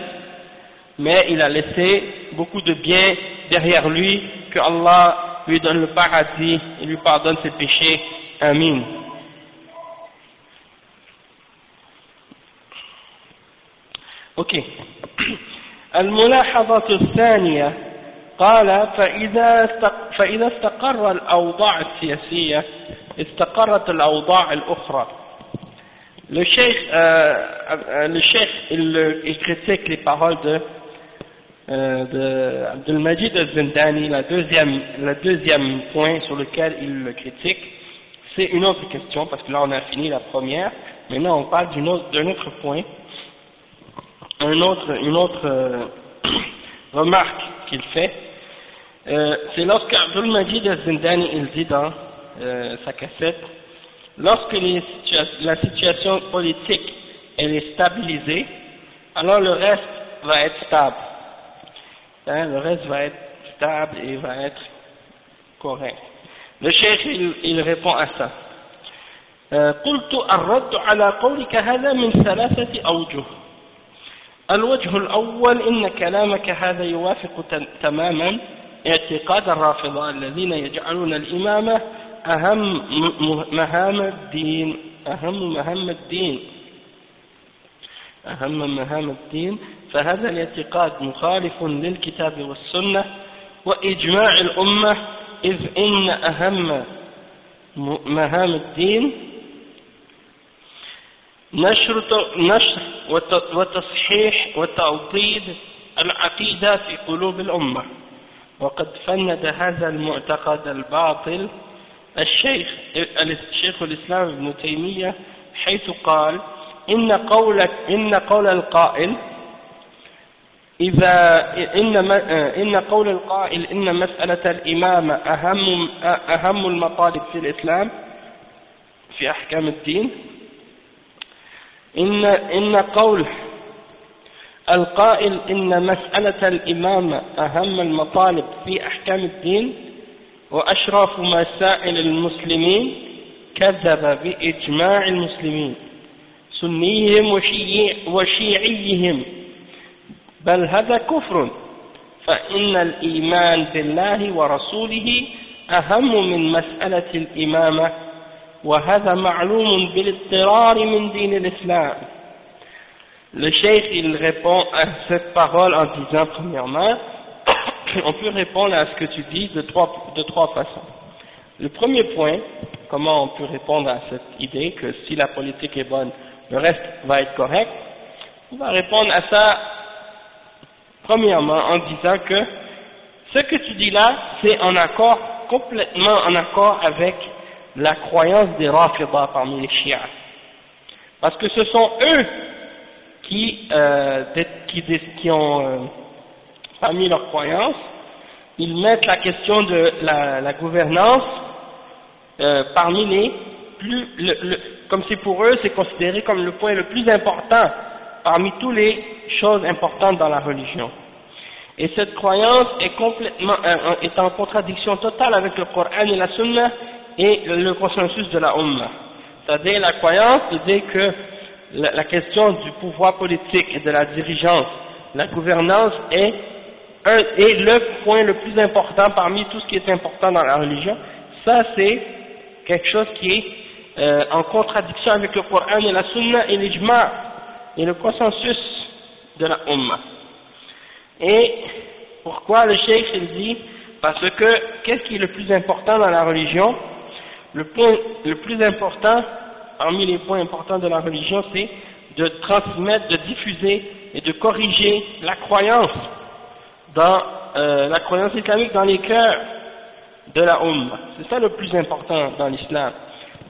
mais il a laissé beaucoup de biens derrière lui, que Allah lui donne le paradis et lui pardonne ses péchés. Amin. Ok. الملاحظة الثانية قال فإذا فإذا استقر الأوضاع السياسية استقرت الأوضاع الأخرى le cheikh, euh, le cheikh il, il critique les paroles de euh, de Abdelmajid al-Zindani, la deuxième, le deuxième point sur lequel il le critique, c'est une autre question, parce que là on a fini la première, maintenant on parle d'un autre, autre, point, un autre, une autre euh, remarque qu'il fait, euh, c'est lorsque Abdelmajid al-Zindani il dit dans euh, sa cassette, lorsque les la situation politique elle est stabilisée, alors le reste va être stable. Hein, le reste va être stable et va être correct. Le cheikh il, il répond à ça. قلت الرد على قولك هذا من ثلاثة أوجه الوجه الأول إن كلامك هذا يوافق تماما اعتقاد الرافضة الذين يجعلون الإمامة أهم مهام الدين أهم مهام الدين. أهم مهام الدين. فهذا الاعتقاد مخالف للكتاب والسنة وإجماع الأمة إذ إن أهم مهام الدين نشر نشر وتصحيح وتوطيد العقيدة في قلوب الأمة. وقد فند هذا المعتقد الباطل الشيخ الشيخ الإسلام ابن تيمية حيث قال إن قول إن قول القائل إذا إن إن قول القائل إن مسألة الإمامة أهم أهم المطالب في الإسلام في أحكام الدين إن إن قول القائل إن مسألة الإمامة أهم المطالب في أحكام الدين وأشرف مسائل المسلمين كذب بإجماع المسلمين سنيهم وشيعيهم بل هذا كفر فإن الإيمان بالله ورسوله أهم من مسألة الإمامة وهذا معلوم بالاضطرار من دين الإسلام. Le cheikh, il répond à cette parole en disant, premièrement, on peut répondre à ce que tu dis de trois, de trois façons. Le premier point, comment on peut répondre à cette idée que si la politique est bonne, le reste va être correct, on va répondre à ça Premièrement, en disant que ce que tu dis là, c'est en accord, complètement en accord avec la croyance des Rafidah parmi les chiites. Parce que ce sont eux qui, euh, qui, ont, euh, parmi leurs croyances, ils mettent la question de la, gouvernance euh, parmi les plus, comme c'est pour eux, c'est considéré comme le point le plus important parmi toutes les choses importantes dans la religion. Et cette croyance est complètement, euh, est en contradiction totale avec le Coran et la Sunna et le consensus de la Ummah. C'est-à-dire la croyance dit que la, question du pouvoir politique et de la dirigeance, la gouvernance est, le point le plus important parmi tout ce qui est important dans la religion. Ça c'est quelque chose qui est euh, en contradiction avec le Coran et la Sunna et l'ijma' et le consensus de la Ummah. Et Pourquoi le cheikh il dit Parce que qu'est-ce qui est le plus important dans la religion? Le point le plus important, parmi les points importants de la religion, c'est de transmettre, de diffuser et de corriger la croyance dans euh, la croyance islamique dans les cœurs de la Ummah. C'est ça le plus important dans l'islam.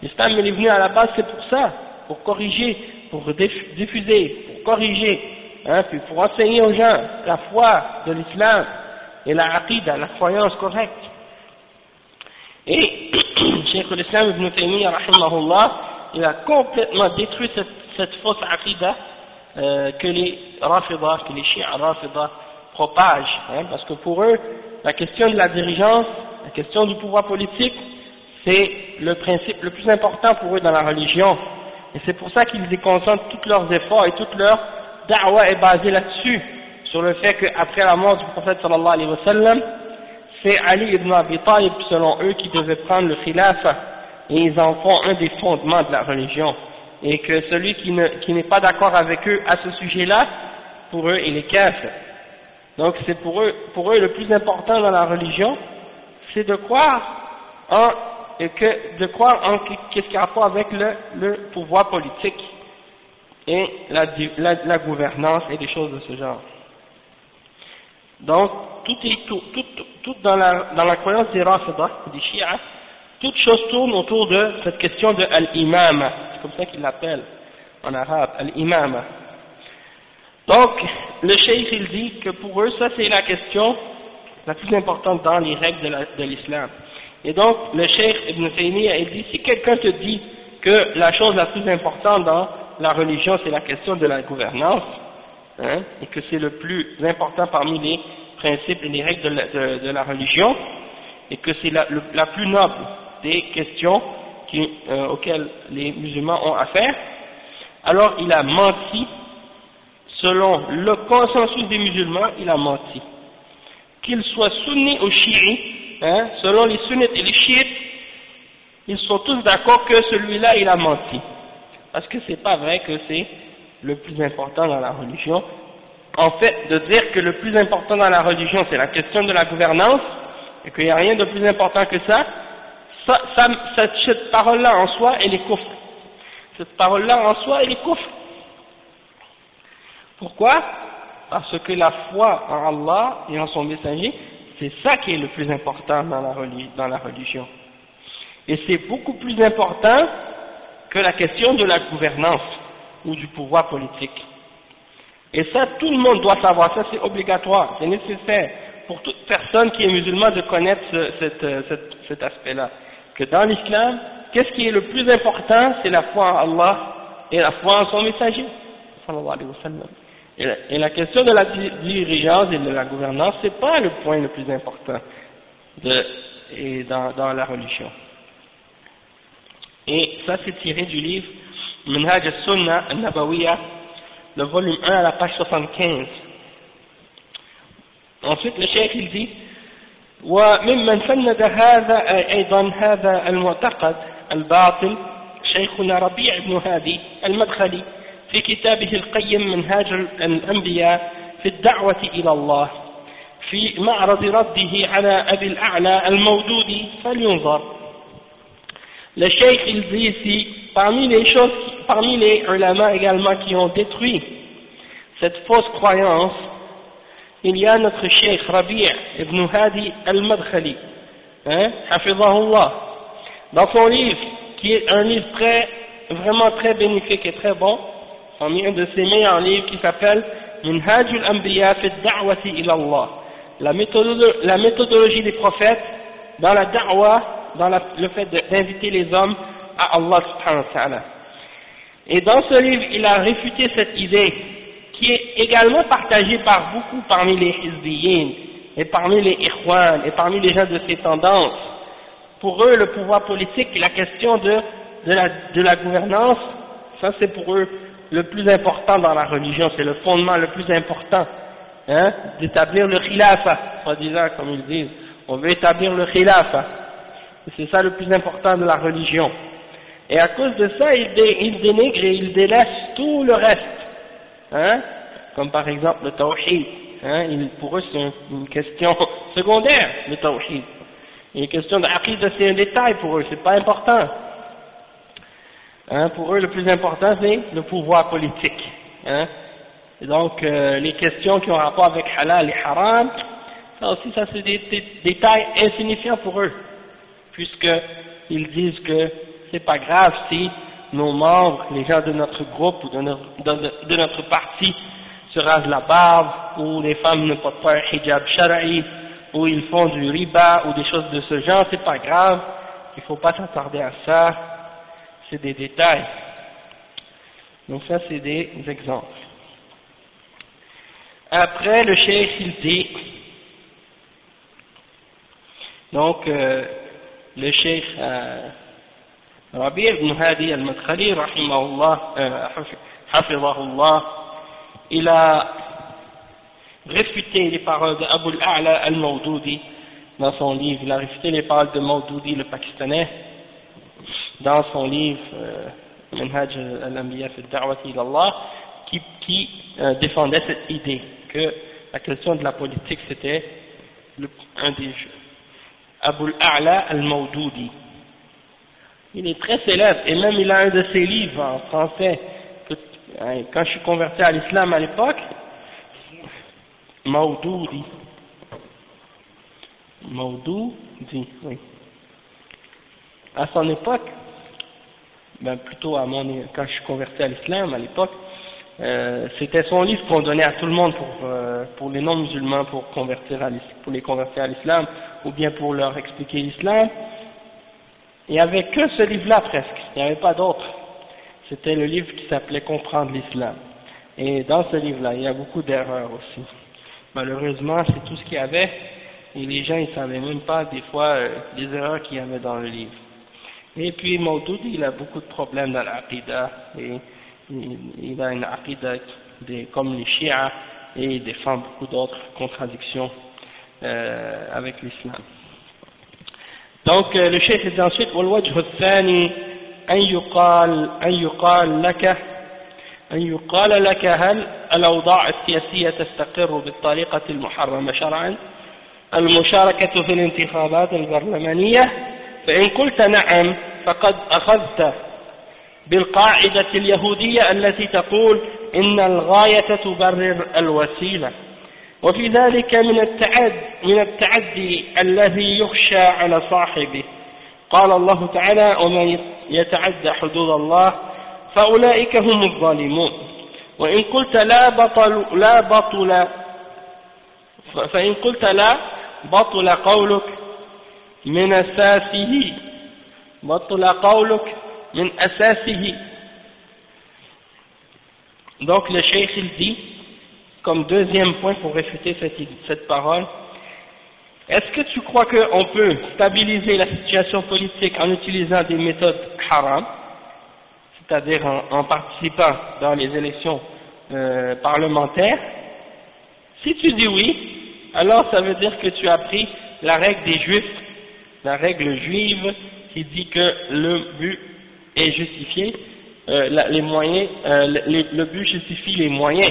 L'islam est venu à la base, c'est pour ça, pour corriger, pour diffuser, pour corriger, hein, puis pour enseigner aux gens la foi de l'islam et la aqidah, la croyance correcte. Et Cheikh l'Islam ibn Taymiyyah, il a complètement détruit cette, fausse aqidah euh, que les rafidah, que les chiites rafidah propagent, hein, parce que pour eux, la question de la dirigeance, la question du pouvoir politique, c'est le principe le plus important pour eux dans la religion. Et c'est pour ça qu'ils y concentrent tous leurs efforts et toute leur da'wah est basée là-dessus, sur le fait qu'après la mort du prophète sallallahu alayhi wa sallam, c'est Ali ibn Abi Talib, selon eux, qui devait prendre le khilafa, et ils en font un des fondements de la religion. Et que celui qui n'est pas d'accord avec eux à ce sujet-là, pour eux, il est kafir. Donc c'est pour eux, pour eux le plus important dans la religion, c'est de croire en et que de croire en qu'est-ce qui a rapport avec le, le pouvoir politique et la, la, gouvernance et des choses de ce genre. Donc, tout, est, tout, tout, tout dans, la, dans la croyance des Rafida, des Shia, toute chose tourne autour de cette question de Al-Imam, c'est comme ça qu'ils l'appellent en arabe, Al-Imam. Donc, le cheikh il dit que pour eux, ça c'est la question la plus importante dans les règles de l'islam. Et donc, le cheikh Ibn Taymiyyah, il dit, si quelqu'un te dit que la chose la plus importante dans la religion, c'est la question de la gouvernance, hein, et que c'est le plus important parmi les principes et les règles de la, religion, et que c'est la, plus noble des questions euh, auxquelles les musulmans ont affaire, alors il a menti, selon le consensus des musulmans, il a menti. Qu'il soit sunni ou chiite, hein, selon les sunnites et les chiites, ils sont tous d'accord que celui-là, il a menti. Parce que c'est pas vrai que c'est le plus important dans la religion. En fait, de dire que le plus important dans la religion, c'est la question de la gouvernance, et qu'il n'y a rien de plus important que ça, cette, parole-là en soi, elle est coffre. Cette parole-là en soi, elle est coffre. Pourquoi? Parce que la foi en Allah et en son messager, c'est ça qui est le plus important dans la, dans la religion. Et c'est beaucoup plus important que la question de la gouvernance ou du pouvoir politique. Et ça, tout le monde doit savoir, ça c'est obligatoire, c'est nécessaire pour toute personne qui est musulmane de connaître cet aspect-là. Que dans l'islam, qu'est-ce qui est le plus important? C'est la foi en Allah et la foi en son messager. Et la, question de la dirigeance et de la gouvernance, c'est pas le point le plus important de, et dans, dans la religion. Et ça, c'est tiré du livre Minhaj al-Sunnah al-Nabawiyya, le volume 1 à la page 75. Ensuite, le cheikh, il dit وممن فند هذا أيضا هذا المعتقد الباطل شيخنا ربيع بن هادي المدخلي في كتابه القيم منهاج الأنبياء في الدعوة إلى الله في معرض رده على أبي الأعلى المودود فلينظر. dit ici, parmi les choses, parmi les ulama également qui ont détruit cette fausse croyance, il y a notre cheikh Rabi' ibn Hadi al-Madkhali, hein, hafizahullah, dans son livre, qui est un livre très, vraiment très bénéfique et très bon, un de ses meilleurs livres qui s'appelle Minhajul Anbiya fi Da'wati ila Allah, la méthodologie, des prophètes dans la da'wa, dans le fait d'inviter les hommes à Allah subhanahu wa ta'ala. Et dans ce livre, il a réfuté cette idée qui est également partagée par beaucoup parmi les hizbiyin et parmi les ikhwan et parmi les gens de ces tendances. Pour eux, le pouvoir politique et la question de, la, gouvernance, ça c'est pour eux le plus important dans la religion, c'est le fondement le plus important, hein, d'établir le khilafa, soi-disant, comme ils disent. On veut établir le khilafa. C'est ça le plus important de la religion. Et à cause de ça, ils, dé, dénigrent et ils délaissent tout le reste. Hein, comme par exemple le tawhid, Hein, pour eux, c'est une question secondaire, le tawhid. Et les questions d'aqida, c'est un détail pour eux, c'est pas important. Hein, pour eux, le plus important, c'est le pouvoir politique. Hein? Donc, euh, les questions qui ont rapport avec halal et haram, ça aussi, ça c'est des, détails insignifiants pour eux, puisqu'ils disent que c'est pas grave si nos membres, les gens de notre groupe ou de notre, parti se rasent la barbe, ou les femmes ne portent pas un hijab shara'i, ou ils font du riba, ou des choses de ce genre, c'est pas grave, il faut pas s'attarder à ça, c'est des détails. Donc ça c'est des exemples. Après le cheikh il dit, donc euh, le cheikh euh, Rabi' ibn Hadi al-Madkhali, euh, il a réfuté les paroles d'Abu al-A'la al-Mawdoudi dans son livre, il a réfuté les paroles de Mawdoudi le Pakistanais dans son livre euh, Manhaj al-Anbiya Allah qui, qui euh, défendait cette idée que la question de la politique c'était un des jeux. Abu al-A'la al-Mawdoudi il est très célèbre et même il a un de ses livres en français. Hein, quand je suis converti à l'islam à l'époque, Maudoudi. Maudoudi, oui. À son époque, ben plutôt à mon, quand je suis converti à l'islam à l'époque, euh, c'était son livre qu'on donnait à tout le monde pour, euh, pour les non-musulmans pour, convertir à pour les convertir à l'islam ou bien pour leur expliquer l'islam. Il n'y avait que ce livre-là presque, il n'y avait pas d'autre. C'était le livre qui s'appelait Comprendre l'islam. Et dans ce livre-là, il y a beaucoup d'erreurs aussi. Malheureusement, c'est tout ce qu'il y avait, et les gens ne savaient même pas des fois euh, les erreurs qu'il y avait dans le livre. Et puis Maudoud, il a beaucoup de problèmes dans l'aqida, et il, a une aqida comme les chiites, et il défend beaucoup d'autres contradictions euh, avec l'islam. Donc euh, le chef dit ensuite والوجه الثاني أن يقال أن يقال لك أن يقال لك هل الأوضاع السياسية تستقر بالطريقة المحرمة شرعا المشاركة في الانتخابات البرلمانية فإن قلت نعم فقد أخذت بالقاعدة اليهودية التي تقول إن الغاية تبرر الوسيلة وفي ذلك من التعد من التعدي الذي يخشى على صاحبه. قال الله تعالى ومن يتعدى حدود الله فأولئك هم الظالمون. وإن قلت لا بطل لا بطل فإن قلت لا بطل قولك من أساسه بطل قولك من أساسه. donc le dit comme deuxième point pour réfuter cette, parole, est-ce que tu crois qu'on peut stabiliser la situation politique en utilisant des méthodes haram, c'est-à-dire en, participant dans les élections euh, parlementaires? Si tu dis oui, alors ça veut dire que tu as pris la règle des juifs, la règle juive qui dit que le but est justifié, euh, les moyens, euh, le but justifie les moyens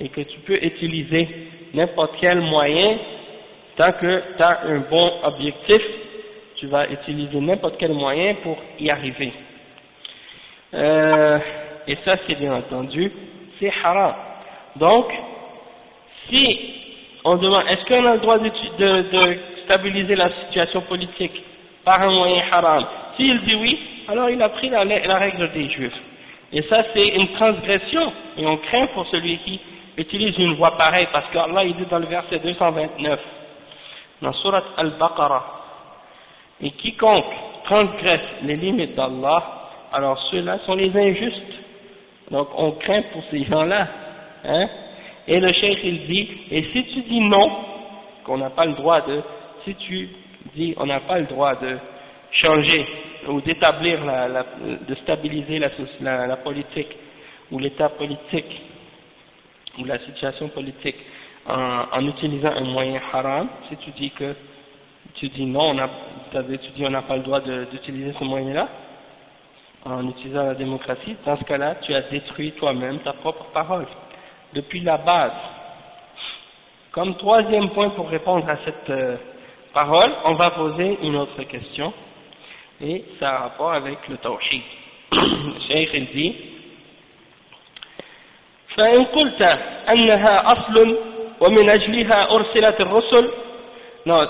et que tu peux utiliser n'importe quel moyen tant que tu as un bon objectif, tu vas utiliser n'importe quel moyen pour y arriver. Euh, et ça, c'est bien entendu, c'est haram. Donc, si on demande, est-ce qu'on a le droit de, stabiliser la situation politique par un moyen haram? S'il dit oui, alors il a pris la, la règle des juifs. Et ça, c'est une transgression, et on craint pour celui qui utilise une voix pareille parce qu'Allah il dit dans le verset 229 dans surat Al-Baqarah et quiconque transgresse les limites d'Allah alors ceux-là sont les injustes donc on craint pour ces gens-là hein. Et le cheikh il dit et si tu dis non qu'on n'a pas le droit de si tu dis on n'a pas le droit de changer ou d'établir la, de stabiliser la politique ou l'état politique ou la situation politique en, utilisant un moyen haram, si tu dis que tu dis non, on a, tu dis on n'a pas le droit d'utiliser ce moyen-là, en utilisant la démocratie, dans ce cas-là, tu as détruit toi-même ta propre parole, depuis la base. Comme troisième point pour répondre à cette euh, parole, on va poser une autre question, et ça a rapport avec le tawhid. le cheikh dit, فإن قلت أنها أصل ومن أجلها أرسلت الرسل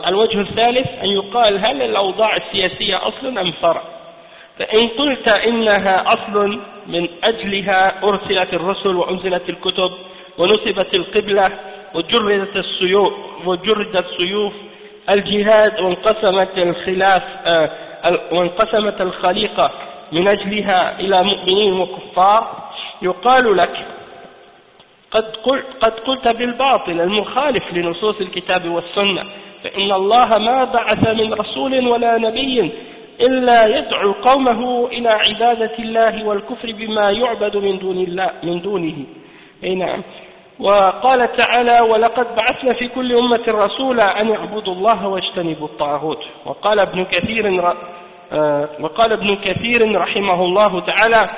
الوجه الثالث أن يقال هل الأوضاع السياسية أصل أم فرع؟ فإن قلت إنها أصل من أجلها أرسلت الرسل وأنزلت الكتب ونصبت القبلة وجردت السيوف وجردت سيوف الجهاد وانقسمت الخلاف آه، وانقسمت الخليقة من أجلها إلى مؤمنين وكفار يقال لك قد قلت, قد قلت بالباطل المخالف لنصوص الكتاب والسنة. فإن الله ما بعث من رسول ولا نبي إلا يدعو قومه إلى عبادة الله والكفر بما يعبد من دون الله من دونه. أي نعم. وقال تعالى ولقد بعثنا في كل أمة رسولا أن يعبدوا الله واجتنبوا الطاغوت. وقال ابن كثير آه، وقال ابن كثير رحمه الله تعالى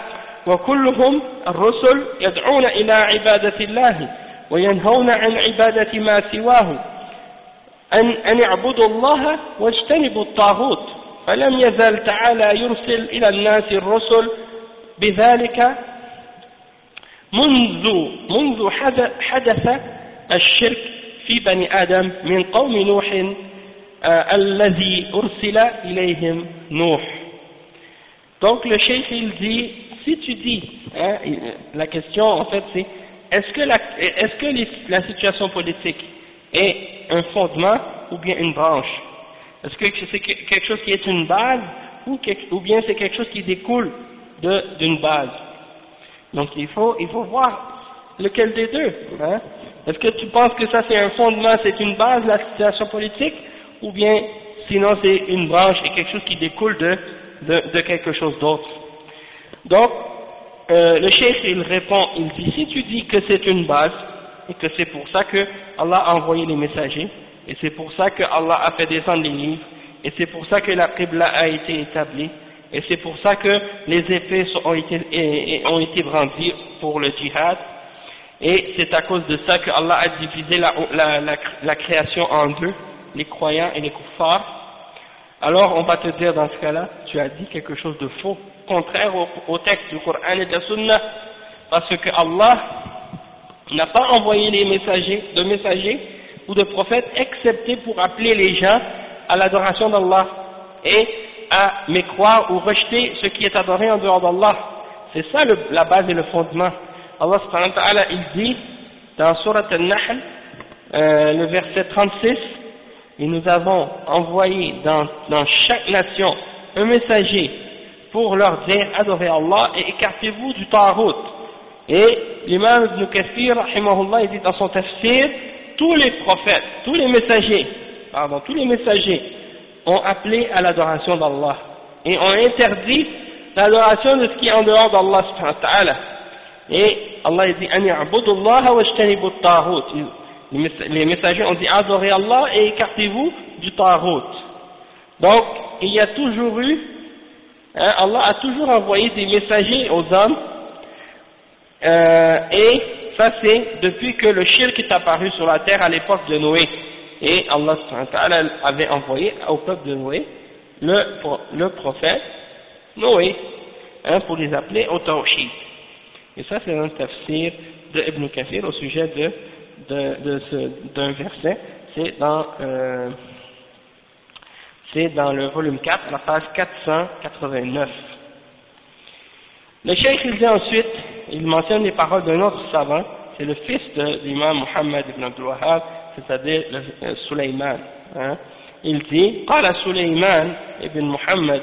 وكلهم الرسل يدعون إلى عبادة الله وينهون عن عبادة ما سواه. أن, أن يعبدوا الله واجتنبوا الطاغوت. فلم يزل تعالى يرسل إلى الناس الرسل بذلك منذ منذ حدث الشرك في بني آدم من قوم نوح آه الذي أرسل إليهم نوح. Donc le cheikh il dit, si tu dis, hein, la question en fait c'est, est-ce que, la, est-ce que les, la situation politique est un fondement ou bien une branche? Est-ce que c'est quelque chose qui est une base ou, bien c'est quelque chose qui découle d'une base? Donc il faut, il faut voir lequel des deux. Hein? Est-ce que tu penses que ça c'est un fondement, c'est une base, la situation politique, ou bien sinon c'est une branche et quelque chose qui découle de, de quelque chose d'autre? Donc, euh, le chef il répond, il dit, si tu dis que c'est une base, et que c'est pour ça que Allah a envoyé les messagers, et c'est pour ça que Allah a fait descendre les livres, et c'est pour ça que la Qibla a été établie, et c'est pour ça que les épées ont été, ont été brandies pour le djihad, et c'est à cause de ça que Allah a divisé la, la, la, création en deux, les croyants et les kuffars. Alors on va te dire dans ce cas-là, tu as dit quelque chose de faux, contraire au, texte du Coran et de la Sunna, parce que Allah n'a pas envoyé les messagers, de messagers ou de prophètes, excepté pour appeler les gens à l'adoration d'Allah et à mécroire ou rejeter ce qui est adoré en dehors d'Allah. C'est ça la base et le fondement. Allah ta'ala, il dit dans Surat Al-Nahl, euh, le verset 36, et nous avons envoyé dans chaque nation un messager pour leur dire adorez Allah et écartez-vous du Tarout. Et l'imam Ibn Kathir, il dit dans son tafsir, tous les prophètes, tous les messagers, pardon, tous les messagers ont appelé à l'adoration d'Allah et ont interdit l'adoration de ce qui est en dehors d'Allah subhanahu wa ta'ala. Et Allah dit Les messagers ont dit adorez Allah et écartez-vous du ta'hut. Donc, il y a toujours eu, hein, Allah a toujours envoyé des messagers aux hommes euh, et ça c'est depuis que le shirk est apparu sur la terre à l'époque de Noé. Et Allah avait envoyé au peuple de Noé le, prophète Noé hein, pour les appeler au tawhid. Et ça c'est un tafsir de Ibn Kathir au sujet d'un verset. C'est dans, euh, c'est dans le volume 4, la page 489. Le cheikh il dit ensuite, il mentionne les paroles d'un autre savant, c'est le fils de l'imam Muhammad ibn Abdul Wahhab, c'est-à-dire Suleiman. Hein. Il dit, قال سليمان ابن محمد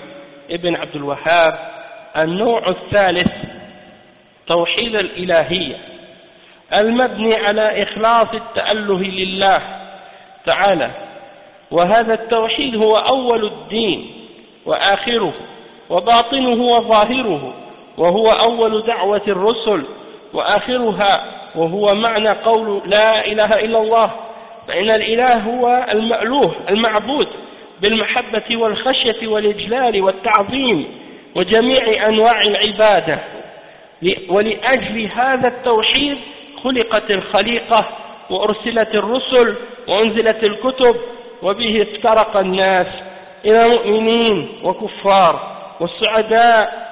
ابن عبد الوهاب النوع الثالث توحيد الإلهية المبني على إخلاص التأله لله تعالى وهذا التوحيد هو أول الدين وآخره وباطنه وظاهره وهو أول دعوة الرسل وآخرها وهو معنى قول لا إله إلا الله. فإن الإله هو المألوه المعبود بالمحبة والخشية والإجلال والتعظيم وجميع أنواع العبادة. ولأجل هذا التوحيد خلقت الخليقة وأرسلت الرسل وأنزلت الكتب وبه افترق الناس إلى مؤمنين وكفار والسعداء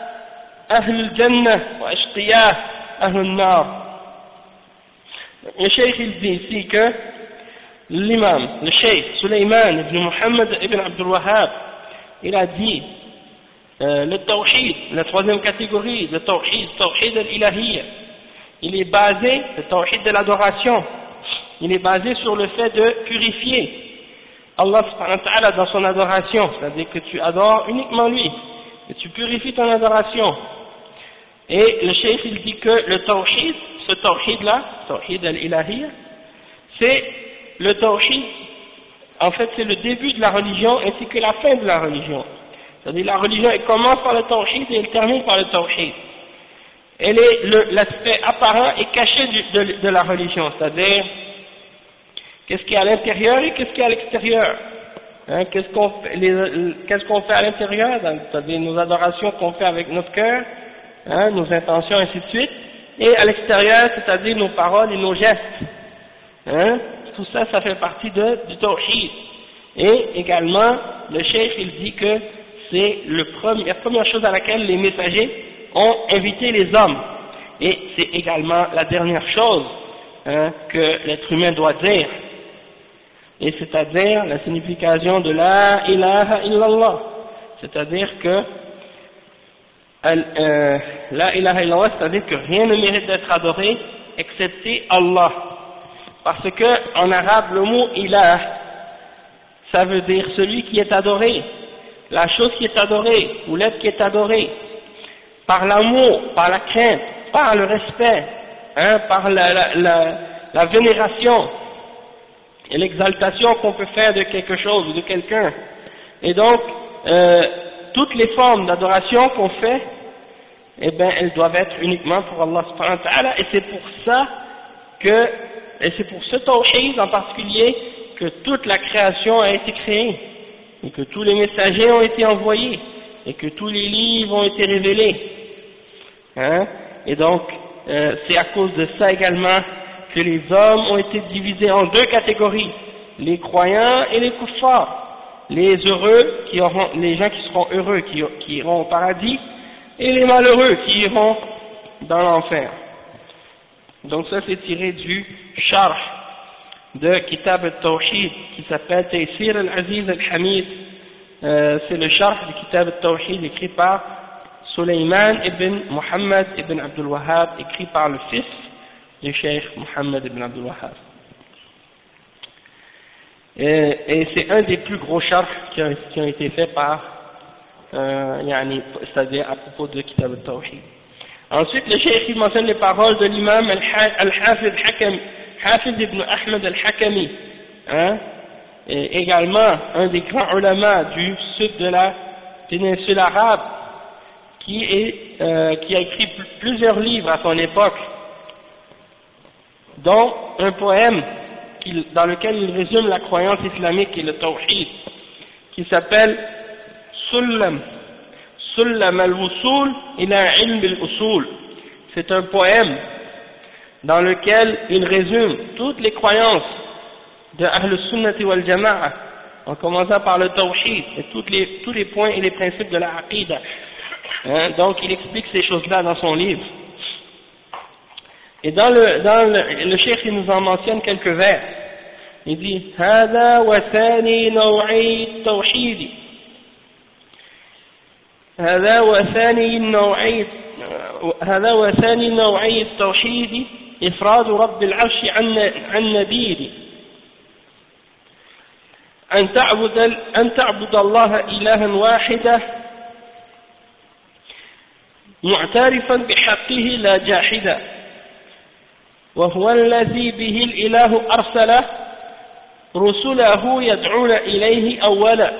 أهل الجنة وأشقياء أهل النار Le cheikh il dit ici que l'imam, le cheikh Suleiman ibn Muhammad ibn Abdul Wahhab, il a dit euh, le tawhid, la troisième catégorie, le tawhid, tawhid al-ilahiyya, il est basé, le tawhid de l'adoration, il est basé sur le fait de purifier Allah subhanahu wa dans son adoration, c'est-à-dire que tu adores uniquement lui, et tu purifies ton adoration. Et le cheikh il dit que le tawhid, ce tawhid là, tawhid al-ilahiyya, c'est le tawhid, en fait c'est le début de la religion ainsi que la fin de la religion. C'est-à-dire la religion elle commence par le tawhid et elle termine par le tawhid. Elle est l'aspect apparent et caché de la religion, c'est-à-dire Qu'est-ce qu'il y a à l'intérieur et qu'est-ce qu'il y a à l'extérieur? Hein, Qu'est-ce qu'on fait, à l'intérieur? C'est-à-dire nos adorations qu'on fait avec notre cœur, hein, nos intentions, ainsi de suite. Et à l'extérieur, c'est-à-dire nos paroles et nos gestes. Hein, tout ça, ça fait partie de, du tawhid. Et également, le chef, il dit que c'est la première chose à laquelle les messagers ont invité les hommes. Et c'est également la dernière chose hein, que l'être humain doit dire et c'est-à-dire la signification de la ilaha illallah, c'est-à-dire que euh, la ilaha illallah, c'est-à-dire que rien ne mérite d'être adoré excepté Allah, parce que en arabe le mot ilah, ça veut dire celui qui est adoré, la chose qui est adorée ou l'être qui est adoré, par l'amour, par la crainte, par le respect, hein, par la, la, la vénération et l'exaltation qu'on peut faire de quelque chose ou de quelqu'un. Et donc, euh, toutes les formes d'adoration qu'on fait, eh bien, elles doivent être uniquement pour Allah subhanahu wa ta'ala, et c'est pour ça que, et c'est pour ce tawhid en particulier, que toute la création a été créée, et que tous les messagers ont été envoyés, et que tous les livres ont été révélés. Hein? Et donc, euh, c'est à cause de ça également que les hommes ont été divisés en deux catégories, les croyants et les kuffars, les heureux, qui auront, les gens qui seront heureux, qui, iront au paradis, et les malheureux qui iront dans l'enfer. Donc ça c'est tiré du charh de Kitab al-Tawhid qui s'appelle Taysir al-Aziz al-Hamid. Euh, c'est le charh du Kitab al-Tawhid écrit par Suleiman ibn Muhammad ibn Abdul Wahhab, écrit par le fils du Cheikh Mohammed ibn Abdul Wahhab. Et, c'est un des plus gros charts qui, ont, été faits par, euh, c'est-à-dire à propos de Kitab al-Tawhid. Ensuite, le Cheikh mentionne les paroles de l'imam al-Hafiz al Hafiz ibn Ahmed al-Hakami, hein, également un des grands ulama du sud de la péninsule arabe, qui, est, euh, qui a écrit plusieurs livres à son époque, dont un poème dans lequel il résume la croyance islamique et le tawhid, qui s'appelle Sullam, Sullam al-Wusul ila ilm al-Usul. C'est un poème dans lequel il résume toutes les croyances de Ahl Sunnati wal Jama'a, en commençant par le tawhid et les, tous les points et les principes de la aqidah. Hein, donc il explique ces choses-là dans son livre. Et dans le, dans le, le cheikh, il nous en mentionne quelques vers. Il dit, هذا وثاني نوعي التوحيد هذا وثاني نوعي هذا وثاني نوعي التوحيد إفراد رب العرش عن عن نبيل أن تعبد أن تعبد الله إلها واحدا معترفا بحقه لا جاحدا وهو الذي به الإله أرسل رسله يدعون إليه أولا.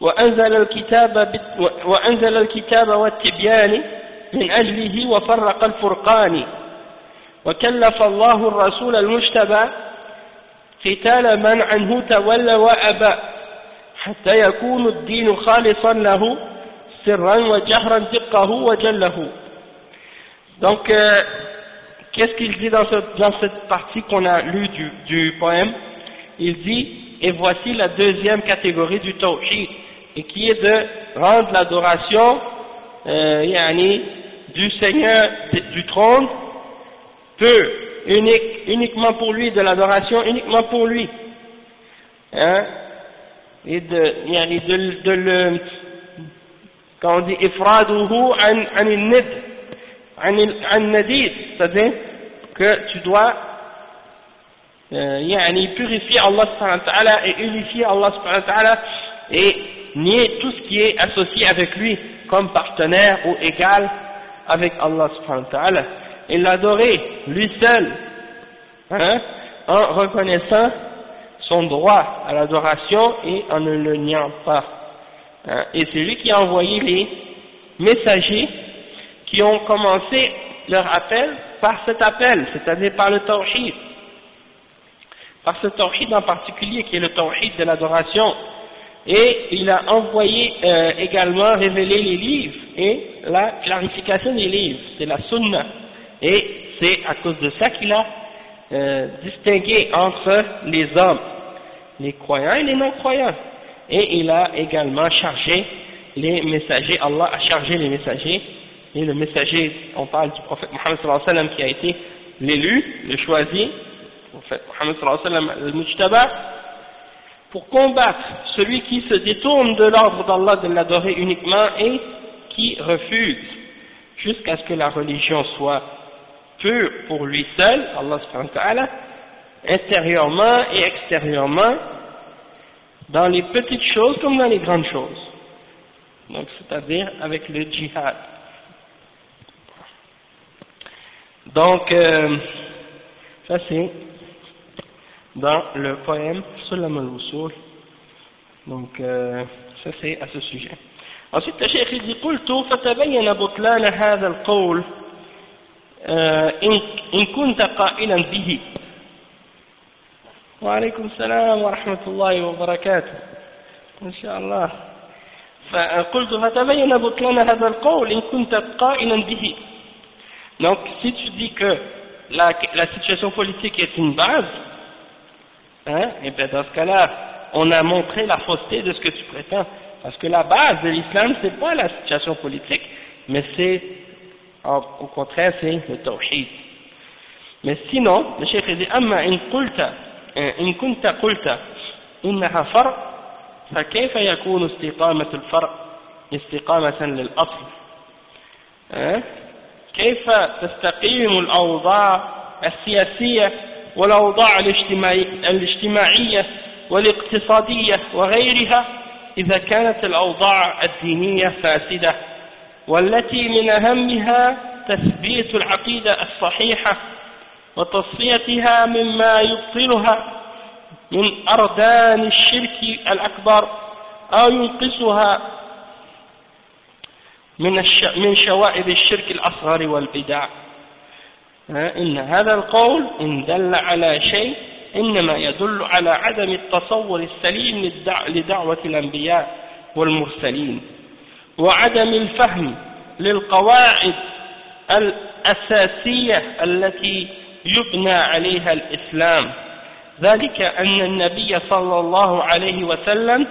وأنزل الكتاب وأنزل الكتاب والتبيان من أجله وفرق الفرقان. وكلف الله الرسول المجتبى قتال من عنه تولى وأبى حتى يكون الدين خالصا له سرا وجهرا دقه وجله. donc euh, qu'est-ce qu'il dit dans, cette partie qu'on a lue du, poème? Il dit, et voici la deuxième catégorie du tawhid, et qui est de rendre l'adoration euh, du Seigneur du trône peu, unique, uniquement pour lui, de l'adoration uniquement pour lui. Hein, et de, yani de, de le, quand on dit ifraduhu an, an nid, an nadid, c'est-à-dire que tu dois euh, purifier Allah et unifier Allah et nier tout ce qui est associé avec lui comme partenaire ou égal avec Allah et l'adorer lui seul hein, en reconnaissant son droit à l'adoration et en ne le niant pas. Hein, et c'est lui qui a envoyé les messagers qui ont commencé leur appel par cet appel, c'est-à-dire par le tawhid. Par ce tawhid en particulier qui est le tawhid de l'adoration. Et il a envoyé euh, également révéler les livres et la clarification des livres, c'est la sunna. Et c'est à cause de ça qu'il a euh, distingué entre les hommes, les croyants et les non-croyants. Et il a également chargé les messagers, Allah a chargé les messagers, et le messager, on parle du prophète Mohammed sallallahu alayhi wa sallam qui a été l'élu, le choisi, le prophète Mohammed sallam, le mujtaba, pour combattre celui qui se détourne de l'ordre d'Allah de l'adorer uniquement et qui refuse jusqu'à ce que la religion soit pur pour lui seul, Allah subhanahu wa intérieurement et extérieurement, dans les petites choses comme dans les grandes choses. Donc, c'est-à-dire avec le djihad. Donc, euh, ça c'est dans le poème Sulam al-Wusul. Donc, euh, ça c'est à ce sujet. Ensuite, le cheikh dit قلت فتبين بطلان هذا القول إن كنت قائلا به وعليكم السلام ورحمة الله وبركاته إن شاء الله فقلت فتبين بطلان هذا القول إن كنت قائلا به donc si tu dis que la, la situation politique est une base hein, et bien dans ce cas-là on a montré la fausseté de ce que tu prétends parce que la base de l'islam c'est pas la situation politique mais c'est au contraire c'est le tawhid mais sinon le cheikh dit amma in qulta in kunta qulta innaha far فكيف يكون استقامة الفرع استقامة للأصل كيف تستقيم الأوضاع السياسية والأوضاع الاجتماعية والاقتصادية وغيرها إذا كانت الأوضاع الدينية فاسدة والتي من أهمها تثبيت العقيدة الصحيحة وتصفيتها مما يبطلها من أردان الشرك الأكبر أو ينقصها من من شوائب الشرك الأصغر والبدع. إن هذا القول إن دل على شيء إنما يدل على عدم التصور السليم لدعوة الأنبياء والمرسلين وعدم الفهم للقواعد الأساسية التي يبنى عليها الإسلام. ذلك أن النبي صلى الله عليه وسلم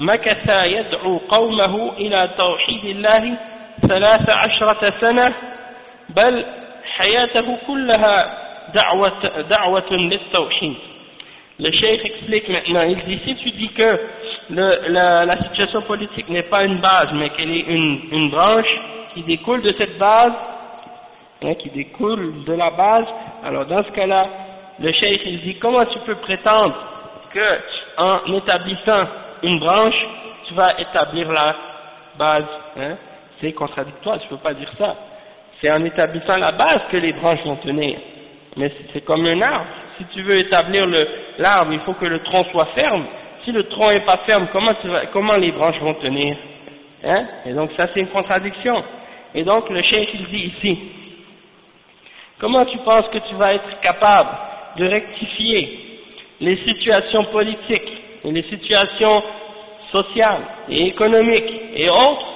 مكث يدعو قومه إلى توحيد الله ثلاث عشرة سنة بل حياته كلها دعوة, دعوة للتوحيد Le cheikh explique maintenant, il dit si tu dis que le, la, la, situation politique n'est pas une base, mais qu'elle est une, une branche qui découle de cette base, hein, qui découle de la base, alors dans ce cas-là, le cheikh il dit comment tu peux prétendre que en établissant une branche, tu vas établir la base. Hein? C'est contradictoire, tu ne peux pas dire ça. C'est en établissant la base que les branches vont tenir. Mais c'est comme un arbre. Si tu veux établir l'arbre, il faut que le tronc soit ferme. Si le tronc n'est pas ferme, comment, comment les branches vont tenir hein? Et donc ça c'est une contradiction. Et donc le cheikh il dit ici, comment tu penses que tu vas être capable de rectifier les situations politiques et les situations sociales et économiques et autres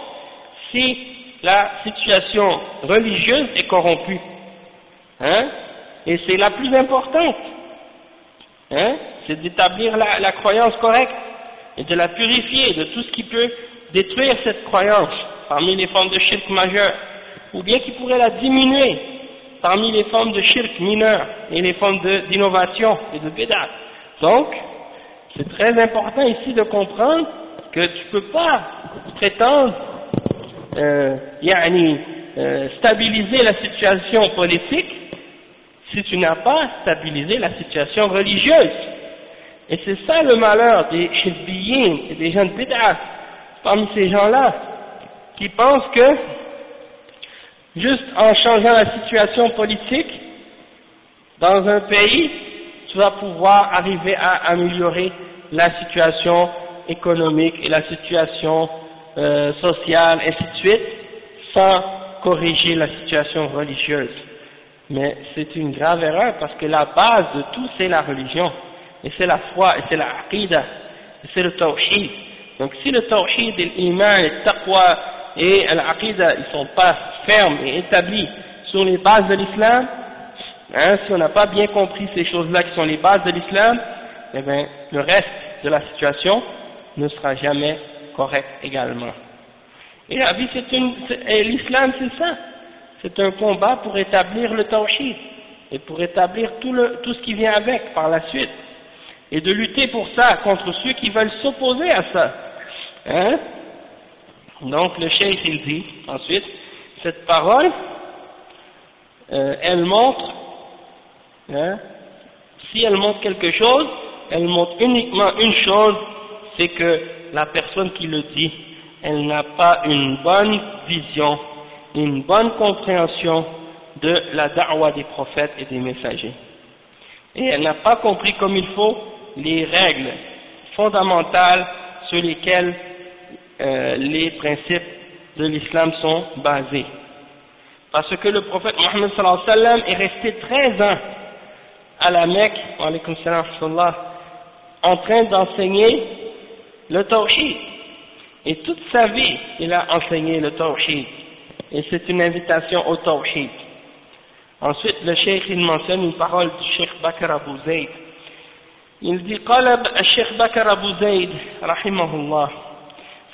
si la situation religieuse est corrompue. Hein? Et c'est la plus importante. Hein? C'est d'établir la, croyance correcte et de la purifier de tout ce qui peut détruire cette croyance parmi les formes de shirk majeur, ou bien qui pourrait la diminuer parmi les formes de shirk mineur et les formes d'innovation et de bid'ah. Donc, c'est très important ici de comprendre que tu ne peux pas prétendre euh, euh, stabiliser la situation politique si tu n'as pas stabilisé la situation religieuse. Et c'est ça le malheur des shirbiyin et des gens de parmi ces gens-là, qui pensent que juste en changeant la situation politique dans un pays, tu vas pouvoir arriver à améliorer la situation économique et la situation euh, sociale, ainsi de suite, sans corriger la situation religieuse. Mais c'est une grave erreur parce que la base de tout c'est la religion, et c'est la foi, et c'est la aqidah, et c'est le tawhid. Donc si le tawhid et le taqwa et l'aqidah ils sont pas fermes et établis sur les bases de l'islam, hein, si on n'a pas bien compris ces choses-là qui sont les bases de l'islam, eh bien le reste de la situation ne sera jamais correct également. Et la vie, c'est une, l'islam, c'est ça. C'est un combat pour établir le tawhid et pour établir tout, le, tout ce qui vient avec par la suite. Et de lutter pour ça contre ceux qui veulent s'opposer à ça. Hein? Donc le cheikh il dit ensuite, cette parole, euh, elle montre, hein, si elle montre quelque chose, elle montre uniquement une chose, c'est que la personne qui le dit, elle n'a pas une bonne vision, une bonne compréhension de la da'wah des prophètes et des messagers. Et elle n'a pas compris comme il faut les règles fondamentales sur lesquelles euh, les principes de l'islam sont basés. Parce que le prophète Mohammed est resté 13 ans à la Mecque, en train d'enseigner le tawhid. Et toute sa vie, il a enseigné le tawhid. Et c'est une invitation au tawhid. Ensuite, le cheikh, il mentionne une parole du cheikh Bakr Abu Zayd. Il dit, قال الشيخ بكر أبو زيد رحمه الله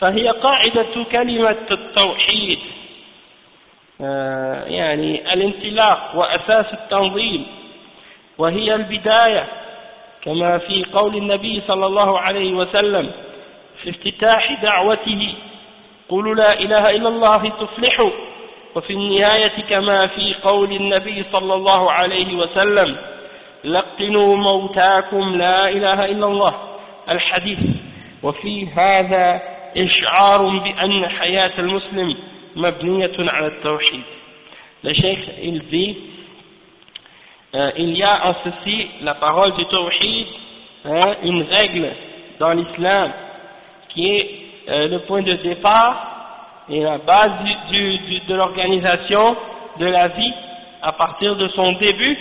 فهي قاعدة كلمة التوحيد يعني الانطلاق وأساس التنظيم وهي البداية كما في قول النبي صلى الله عليه وسلم في افتتاح دعوته قولوا لا إله إلا الله تفلحوا وفي النهاية كما في قول النبي صلى الله عليه وسلم لقنوا موتاكم لا إله إلا الله الحديث. وفي هذا إشعار بأن حياة المسلم مبنية على التوحيد. il dit, euh, il y a en ceci la parole du tawhid, hein, une règle dans l'islam qui est euh, le point de départ et la base de l'organisation de la vie à partir de son début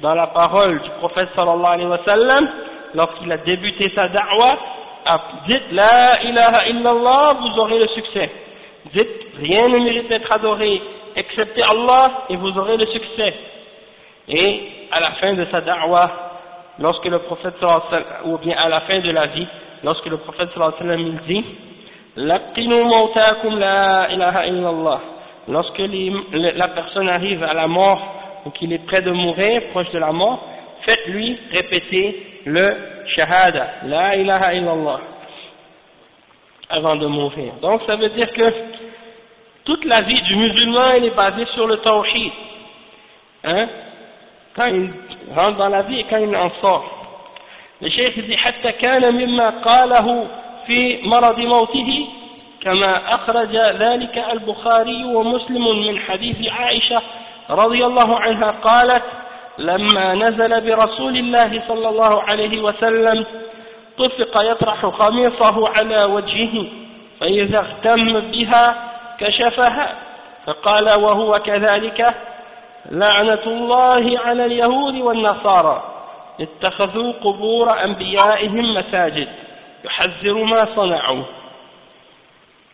dans la parole du prophète sallallahu alayhi wa sallam lorsqu'il a débuté sa da'wah dites la ilaha illallah vous aurez le succès dites rien ne mérite d'être adoré excepté Allah et vous aurez le succès et à la fin de sa da'wah lorsque le prophète ou bien à la fin de la vie lorsque le prophète il dit la ilaha illallah lorsque la personne arrive à la mort ou qu'il est près de mourir, proche de la mort, faites-lui répéter le shahada, la ilaha illallah, avant de mourir. Donc ça veut dire que toute la vie du musulman, elle est basée sur le tawhid. Hein? Quand il rentre dans la vie et quand il en sort. الشيخ دي حتى كان مما قاله في مرض موته كما أخرج ذلك البخاري ومسلم من حديث عائشة رضي الله عنها قالت لما نزل برسول الله صلى الله عليه وسلم طفق يطرح قميصه على وجهه فإذا اغتم بها كشفها فقال وهو كذلك لعنة الله على اليهود والنصارى اتخذوا قبور أنبيائهم مساجد يحذر ما صنعوا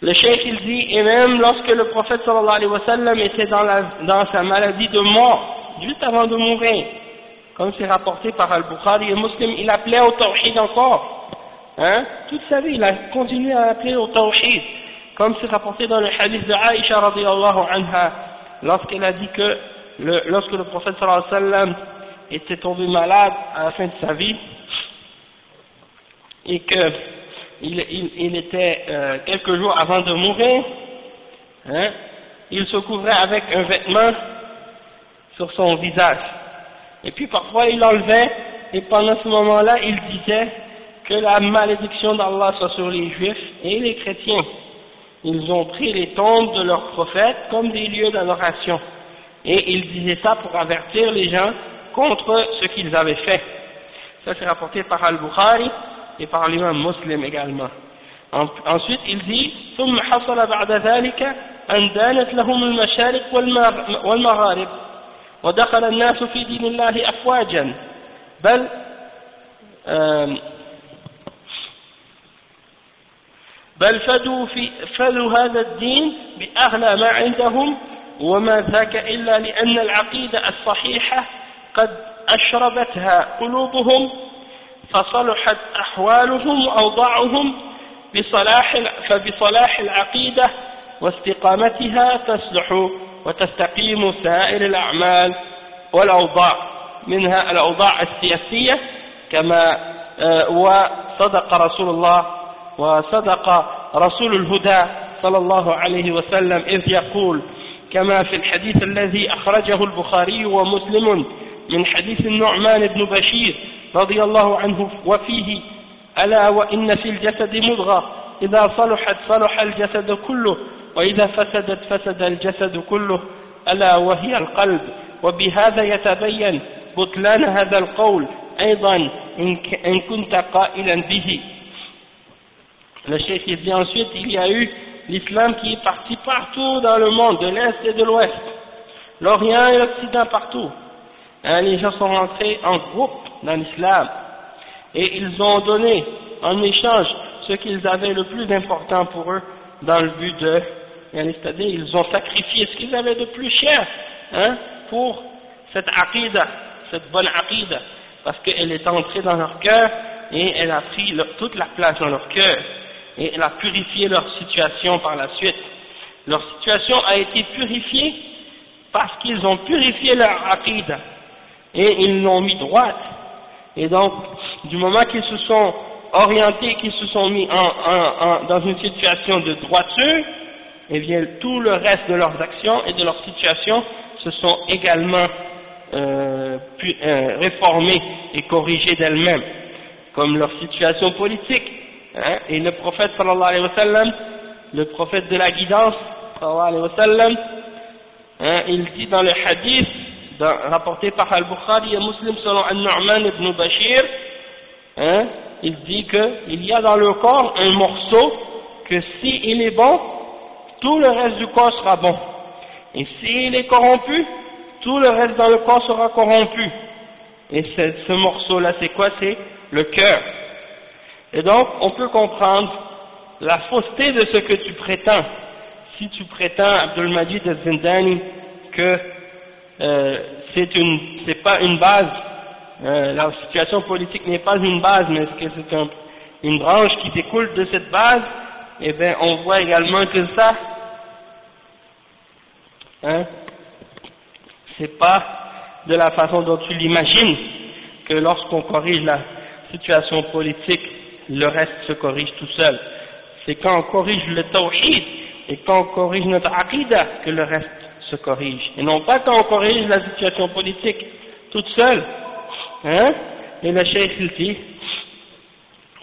Le cheikh il dit, et même lorsque le prophète sallallahu alayhi wa sallam était dans, la, dans sa maladie de mort, juste avant de mourir, comme c'est rapporté par Al-Bukhari et Muslim, il appelait au tawhid encore. Hein? Toute sa vie, il a continué à appeler au tawhid, comme c'est rapporté dans le hadith de Aïcha radiallahu anha, lorsqu'elle a dit que lorsque le prophète sallallahu alayhi wa sallam était tombé malade à la fin de sa vie, et que il, était euh, quelques jours avant de mourir, hein, il se couvrait avec un vêtement sur son visage. Et puis parfois il enlevait, et pendant ce moment-là, il disait que la malédiction d'Allah soit sur les juifs et les chrétiens. Ils ont pris les tombes de leurs prophètes comme des lieux d'adoration Et il disait ça pour avertir les gens contre ce qu'ils avaient fait. Ça c'est rapporté par Al-Bukhari et par l'imam muslim également. Ensuite, il dit ثم حصل بعد ذلك أن دانت لهم المشارق والمغارب ودخل الناس في دين الله أفواجا بل بل فدوا, في فدوا هذا الدين بأغلى ما عندهم وما ذاك إلا لأن العقيدة الصحيحة قد أشربتها قلوبهم فصلحت أحوالهم وأوضاعهم بصلاح فبصلاح العقيدة واستقامتها تصلح وتستقيم سائر الأعمال والأوضاع منها الأوضاع السياسية كما آه، وصدق رسول الله وصدق رسول الهدى صلى الله عليه وسلم إذ يقول كما في الحديث الذي أخرجه البخاري ومسلم من حديث النعمان بن بشير رضي الله عنه وفيه ألا وإن في الجسد مضغة إذا صلحت صلح الجسد كله وإذا فسدت فسد الجسد كله ألا وهي القلب. وبهذا يتبين بطلان هذا القول أيضا إن كنت قائلا به. Le chef dit ensuite, il y a eu l'islam qui est parti partout dans le monde, de l'Est et de l'Ouest, l'Orient et l'Occident partout. Hein, les gens sont rentrés en groupe dans l'islam. Et ils ont donné en échange ce qu'ils avaient le plus important pour eux dans le but de c'est-à-dire ils ont sacrifié ce qu'ils avaient de plus cher hein, pour cette aqidah, cette bonne aqidah, parce qu'elle est entrée dans leur cœur et elle a pris toute la place dans leur cœur et elle a purifié leur situation par la suite. Leur situation a été purifiée parce qu'ils ont purifié leur aqidah et ils l'ont mis droite. Et donc, du moment qu'ils se sont orientés, qu'ils se sont mis dans une situation de droiture, eh bien, tout le reste de leurs actions et de leur situation se sont également euh, euh, réformées et corrigées d'elles-mêmes, comme leur situation politique. Hein? et le prophète sallallahu alayhi wa sallam, le prophète de la guidance, sallallahu alayhi wa sallam, hein, il dit dans le hadith, rapporté par Al-Bukhari et Muslim selon Al-Nu'man ibn Bashir, hein, il dit qu'il y a dans le corps un morceau que s'il il est bon, tout le reste du corps sera bon. Et s'il est corrompu, tout le reste dans le corps sera corrompu. Et ce morceau-là, c'est quoi? C'est le cœur. Et donc, on peut comprendre la fausseté de ce que tu prétends. Si tu prétends, Abdul Majid al-Zindani, que euh, c'est pas une base, euh, la situation politique n'est pas une base, mais que c'est une branche qui découle de cette base, eh bien, on voit également que ça, hein, c'est pas de la façon dont tu l'imagines que lorsqu'on corrige la situation politique, le reste se corrige tout seul. C'est quand on corrige le tawhid et quand on corrige notre aqidah que le reste se corrige. Et non pas quand on corrige la situation politique toute seule. Hein? Et le cheikh il dit,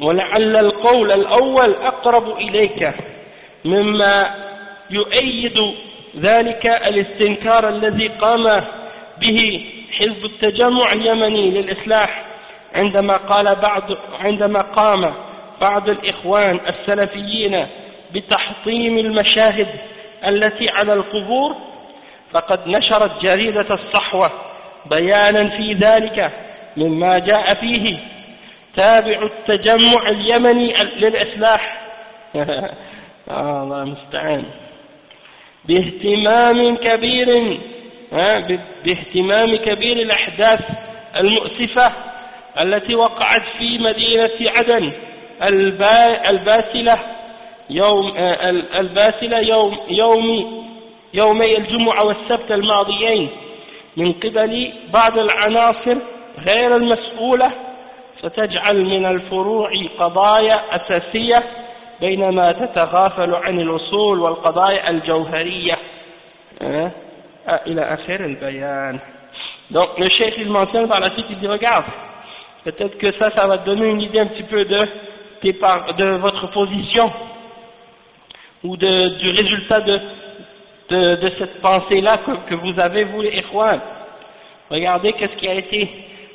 ولعل القول الأول أقرب إليك مما يؤيد ذلك الاستنكار الذي قام به حزب التجمع اليمني للإصلاح عندما قال بعض عندما قام بعض الإخوان السلفيين بتحطيم المشاهد التي على القبور فقد نشرت جريدة الصحوة بيانا في ذلك مما جاء فيه تابع التجمع اليمني للإصلاح. الله المستعان. باهتمام كبير باهتمام كبير الأحداث المؤسفة التي وقعت في مدينة عدن الباسلة يوم الباسلة يوم يوم يومي الجمعة والسبت الماضيين. من قبل بعض العناصر غير المسؤولة فتجعل من الفروع قضايا أساسية بينما تتغافل عن الأصول والقضايا الجوهرية. إلى آخر البيان. Donc le chef il mentionne par la suite, il dit regarde, peut-être que ça, ça va donner une idée un petit peu de, de votre position ou du résultat de, cette pensée-là que, vous avez, vous les. Regardez qu'est-ce qui a été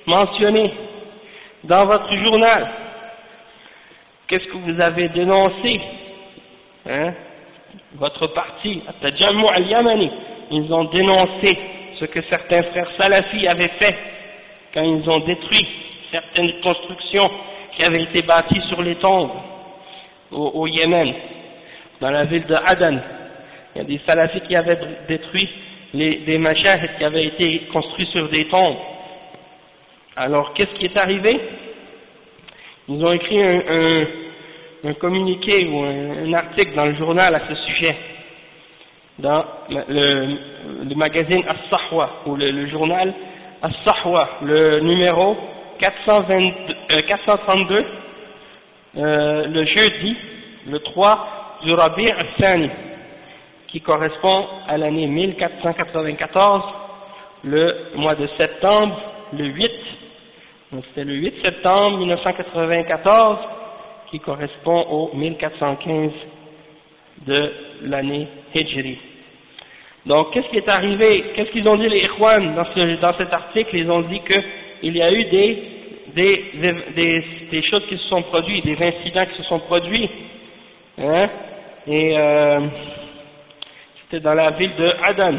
mentionné dans votre journal. Qu'est-ce que vous avez dénoncé hein? Votre parti, al-Yamani, ils ont dénoncé ce que certains frères salafis avaient fait quand ils ont détruit certaines constructions qui avaient été bâties sur les tombes au, Yémen, dans la ville de Adan. Il y a des salafis qui avaient détruit les, des machahs qui avaient été construits sur des tombes. Alors, qu'est-ce qui est arrivé? Ils ont écrit un, un, un communiqué ou un, article dans le journal à ce sujet, dans le, magazine As-Sahwa, ou le, le journal As-Sahwa, le numéro 422, euh, 432, euh, le jeudi, le 3 du Rabi' al-Thani, qui correspond à l'année 1494, le mois de septembre, le 8, donc c'était le 8 septembre 1994, qui correspond au 1415 de l'année Hijri. Donc, qu'est-ce qui est arrivé? Qu'est-ce qu'ils ont dit les Ikhwan dans, dans cet article? Ils ont dit qu'il y a eu des, des, choses qui se sont produites, des incidents qui se sont produits. Hein? Et euh, c'était dans la ville de Adan,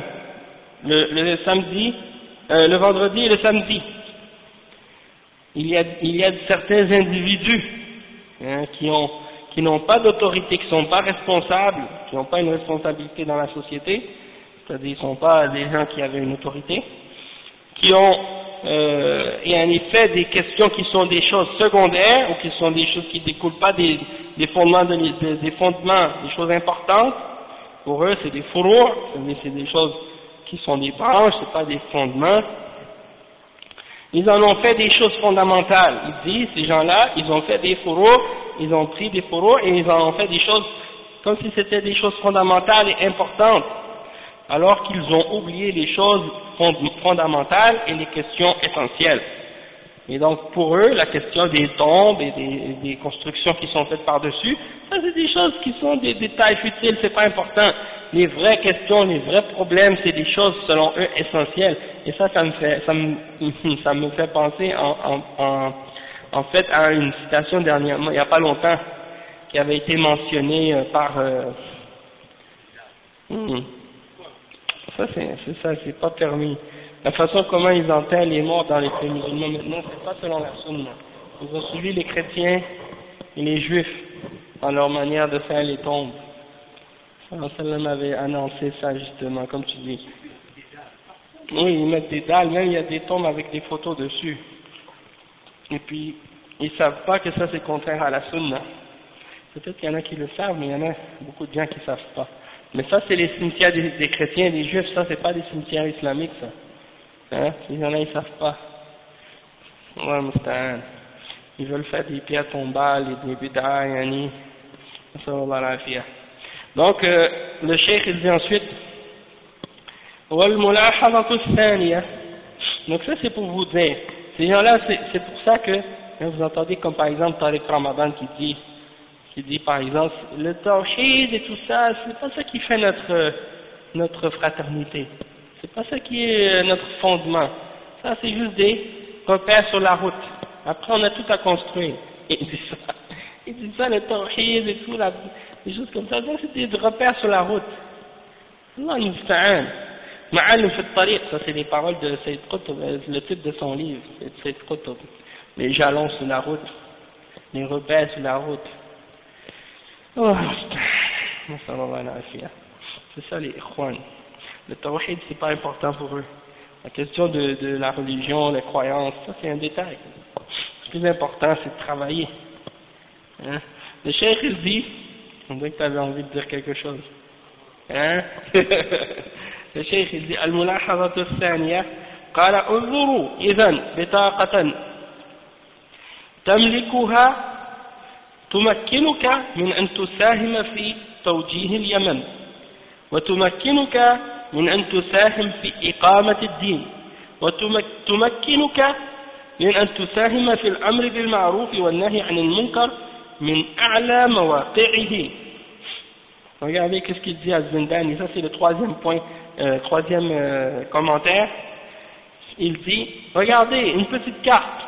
le, samedi, euh, le vendredi et le samedi. Il y a, il y a certains individus hein, qui ont qui n'ont pas d'autorité, qui ne sont pas responsables, qui n'ont pas une responsabilité dans la société, c'est-à-dire ne sont pas des gens qui avaient une autorité, qui ont, euh, et effet, des questions qui sont des choses secondaires, ou qui sont des choses qui ne découlent pas des, fondements, de, des fondements, des choses importantes, pour eux c'est des fourrours, c'est des choses qui sont des branches, c'est pas des fondements. Ils en ont fait des choses fondamentales. Ils disent, ces gens-là, ils ont fait des fourrours, ils ont pris des fourrours et ils en ont fait des choses comme si c'était des choses fondamentales et importantes alors qu'ils ont oublié les choses fondamentales et les questions essentielles. Et donc pour eux, la question des tombes et des, constructions qui sont faites par-dessus, ça c'est des choses qui sont des détails futiles, c'est pas important. Les vraies questions, les vrais problèmes, c'est des choses selon eux essentielles. Et ça, ça me fait, ça me, ça me fait penser en, en, en, en, fait à une citation dernièrement, il n'y a pas longtemps, qui avait été mentionnée euh, par... Euh, hmm, ça, c'est ça, c'est pas permis. La façon comment ils enterrent les morts dans les pays musulmans maintenant, c'est pas selon la sunna. Ils ont suivi les chrétiens et les juifs dans leur manière de faire les tombes. Sallam avait annoncé ça justement, comme tu dis. Oui, ils mettent des dalles, même il y a des tombes avec des photos dessus. Et puis, ils savent pas que ça c'est contraire à la sunna. Peut-être qu'il y en a qui le savent, mais il y en a beaucoup de gens qui savent pas. Mais ça, c'est les cimetières des, chrétiens et des juifs, ça, c'est pas des cimetières islamiques, ça. Hein? Il y en ils savent pas. Ouais, Mousta'an. Ils veulent faire des pierres tombales et des bid'a, yani. Donc, euh, le cheikh, il dit ensuite, donc ça c'est pour vous dire, ces gens-là, c'est pour ça que, hein, vous entendez comme par exemple Tariq Ramadan qui dit, qui dit par exemple le tawhid et tout ça, c'est pas ça qui fait notre notre fraternité. C'est pas ça qui est notre fondement. Ça c'est juste des repères sur la route. Après on a tout à construire. Il dit ça. Il dit ça le tawhid et tout, la, des choses comme ça. Donc c'est des repères sur la route. Allah musta'an. Ma'alim fi tariq, ça c'est les paroles de Sayyid Qutb, le titre de son livre, Sayyid Qutb. Les jalons sur la route, les repères sur la route. Oh, c'est ça les ikhwan. Le tawhid, c'est pas important pour eux. La question de, de la religion, les croyances, ça c'est un détail. Le plus important, c'est de travailler. Hein? Le cheikh, il dit, on dirait que tu avais envie de dire quelque chose. Hein? le cheikh, il dit, الملاحظة الثانية قال انظروا إذا بطاقة تملكها تمكنك من أن تساهم في توجيه اليمن وتمكنك من أن تساهم في إقامة الدين وتمكنك من أن تساهم في الأمر بالمعروف والنهي عن المنكر من أعلى مواقعه Regardez qu'est-ce qu'il dit à Zindani, ça c'est le troisième point, euh, troisième euh, commentaire. Il dit, regardez, une petite carte,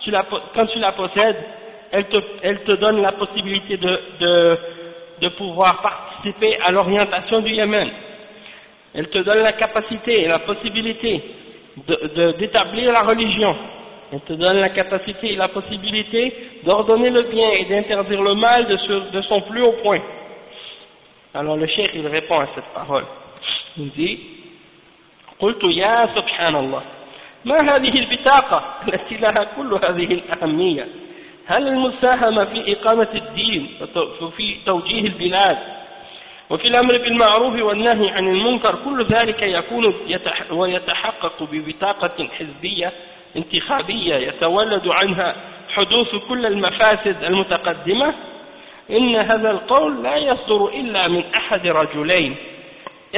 tu la, quand tu la possèdes, elle te, elle te donne la possibilité de, de, de pouvoir participer à l'orientation du Yémen. Elle te donne la capacité et la possibilité d'établir de, la religion. Elle te donne la capacité et la possibilité d'ordonner le bien et d'interdire le mal de, de, son plus haut point. Alors le cheikh il répond à cette parole. Il dit قلت يا سبحان الله ما هذه البطاقة التي لها كل هذه الأهمية هل المساهمة في إقامة الدين وفي توجيه البلاد وفي الأمر بالمعروف والنهي عن المنكر كل ذلك يكون ويتحقق ببطاقة حزبية انتخابية يتولد عنها حدوث كل المفاسد المتقدمة؟ إن هذا القول لا يصدر إلا من أحد رجلين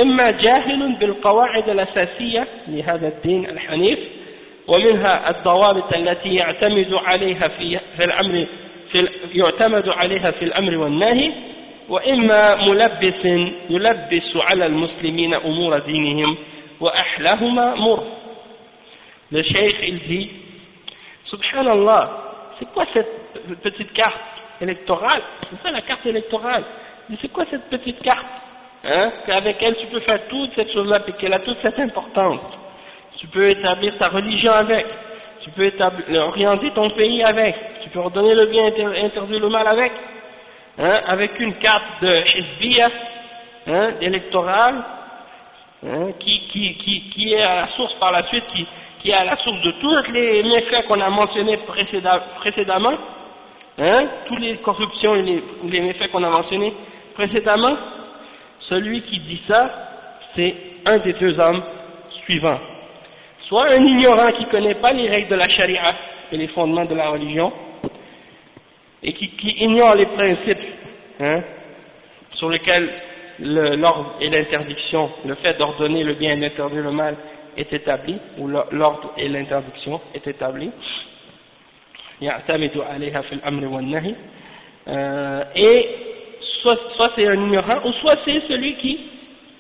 إما جاهل بالقواعد الأساسية لهذا الدين الحنيف ومنها الضوابط التي يعتمد عليها في, في الأمر في يعتمد عليها في الأمر والنهي وإما ملبس يلبس على المسلمين أمور دينهم وأحلهما مر Le cheikh, il dit, Subhanallah, c'est quoi cette petite carte électorale C'est ça la carte électorale. Mais c'est quoi cette petite carte hein, Qu'avec elle tu peux faire toute cette chose-là, et qu'elle a toute cette importance. Tu peux établir ta religion avec. Tu peux établir, orienter ton pays avec. Tu peux ordonner le bien, interdire le mal avec. Hein, avec une carte de Hizbiya, hein, électorale, hein, qui, qui, qui, qui est à la source par la suite, qui, qui est à la source de tous les méfaits qu'on a mentionnés précédemment, hein, toutes les corruptions et les, les méfaits qu'on a mentionnés précédemment, celui qui dit ça, c'est un des deux hommes suivants. Soit un ignorant qui ne connaît pas les règles de la charia et les fondements de la religion, et qui, ignore les principes hein, sur lesquels l'ordre et l'interdiction, le fait d'ordonner le bien et d'interdire le mal est établi, ou l'ordre et l'interdiction est établi. Euh, et soit c'est un ignorant, ou soit c'est celui qui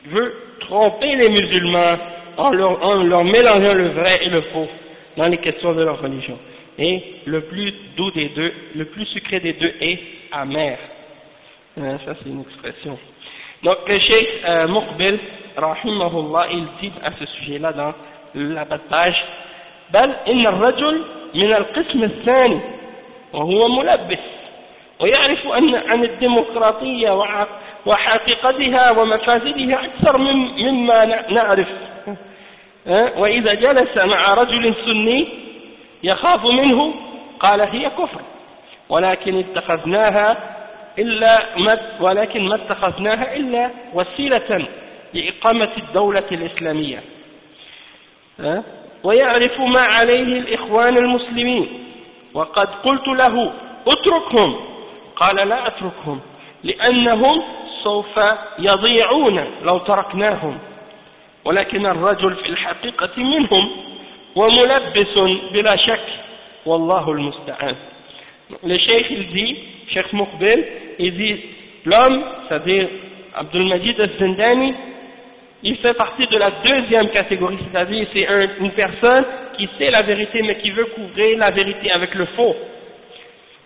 veut tromper les musulmans en leur, en leur mélangeant le vrai et le faux dans les questions de leur religion et le plus doux des deux, le plus sucré des deux est amer. Euh, ça c'est une expression. Donc le Cheikh euh, Muqbil, rahimahullah, il dit à ce sujet-là dans la page بل إن الرجل من القسم الثاني وهو ملبس ويعرف أن عن الديمقراطية وحقيقتها ومفاسدها أكثر من مما نعرف وإذا جلس مع رجل سني يخاف منه قال هي كفر ولكن اتخذناها إلا ولكن ما اتخذناها إلا وسيلة لإقامة الدولة الإسلامية. ويعرف ما عليه الإخوان المسلمين. وقد قلت له اتركهم. قال لا أتركهم لأنهم سوف يضيعون لو تركناهم. ولكن الرجل في الحقيقة منهم وملبس بلا شك والله المستعان le cheikh il dit cheikh Moukbel il dit l'homme c'est-à-dire Abdul Majid al-Zindani il fait partie de la deuxième catégorie c'est-à-dire c'est un, une personne qui sait la vérité mais qui veut couvrir la vérité avec le faux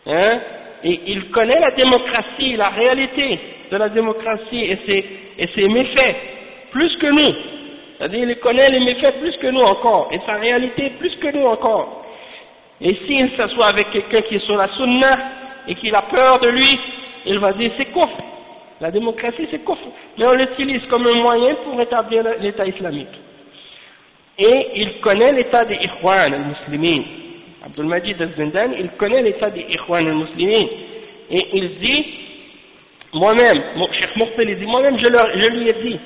hein et il connaît la démocratie la réalité de la démocratie et ses, et ses méfaits plus que nous c'est-à-dire, il connaît les méfaits plus que nous encore, et sa réalité plus que nous encore. Et s'il s'assoit avec quelqu'un qui est sur la sunna, et qu'il a peur de lui, il va dire c'est quoi La démocratie, c'est kufr. Mais on l'utilise comme un moyen pour établir l'État islamique. Et il connaît l'état des Ikhwan al-Muslimin. Abdul Majid al-Zindan, il connaît l'état des Ikhwan al-Muslimin. Et il dit, moi-même, Cheikh Mourtel, il dit, moi-même, je, je lui ai dit,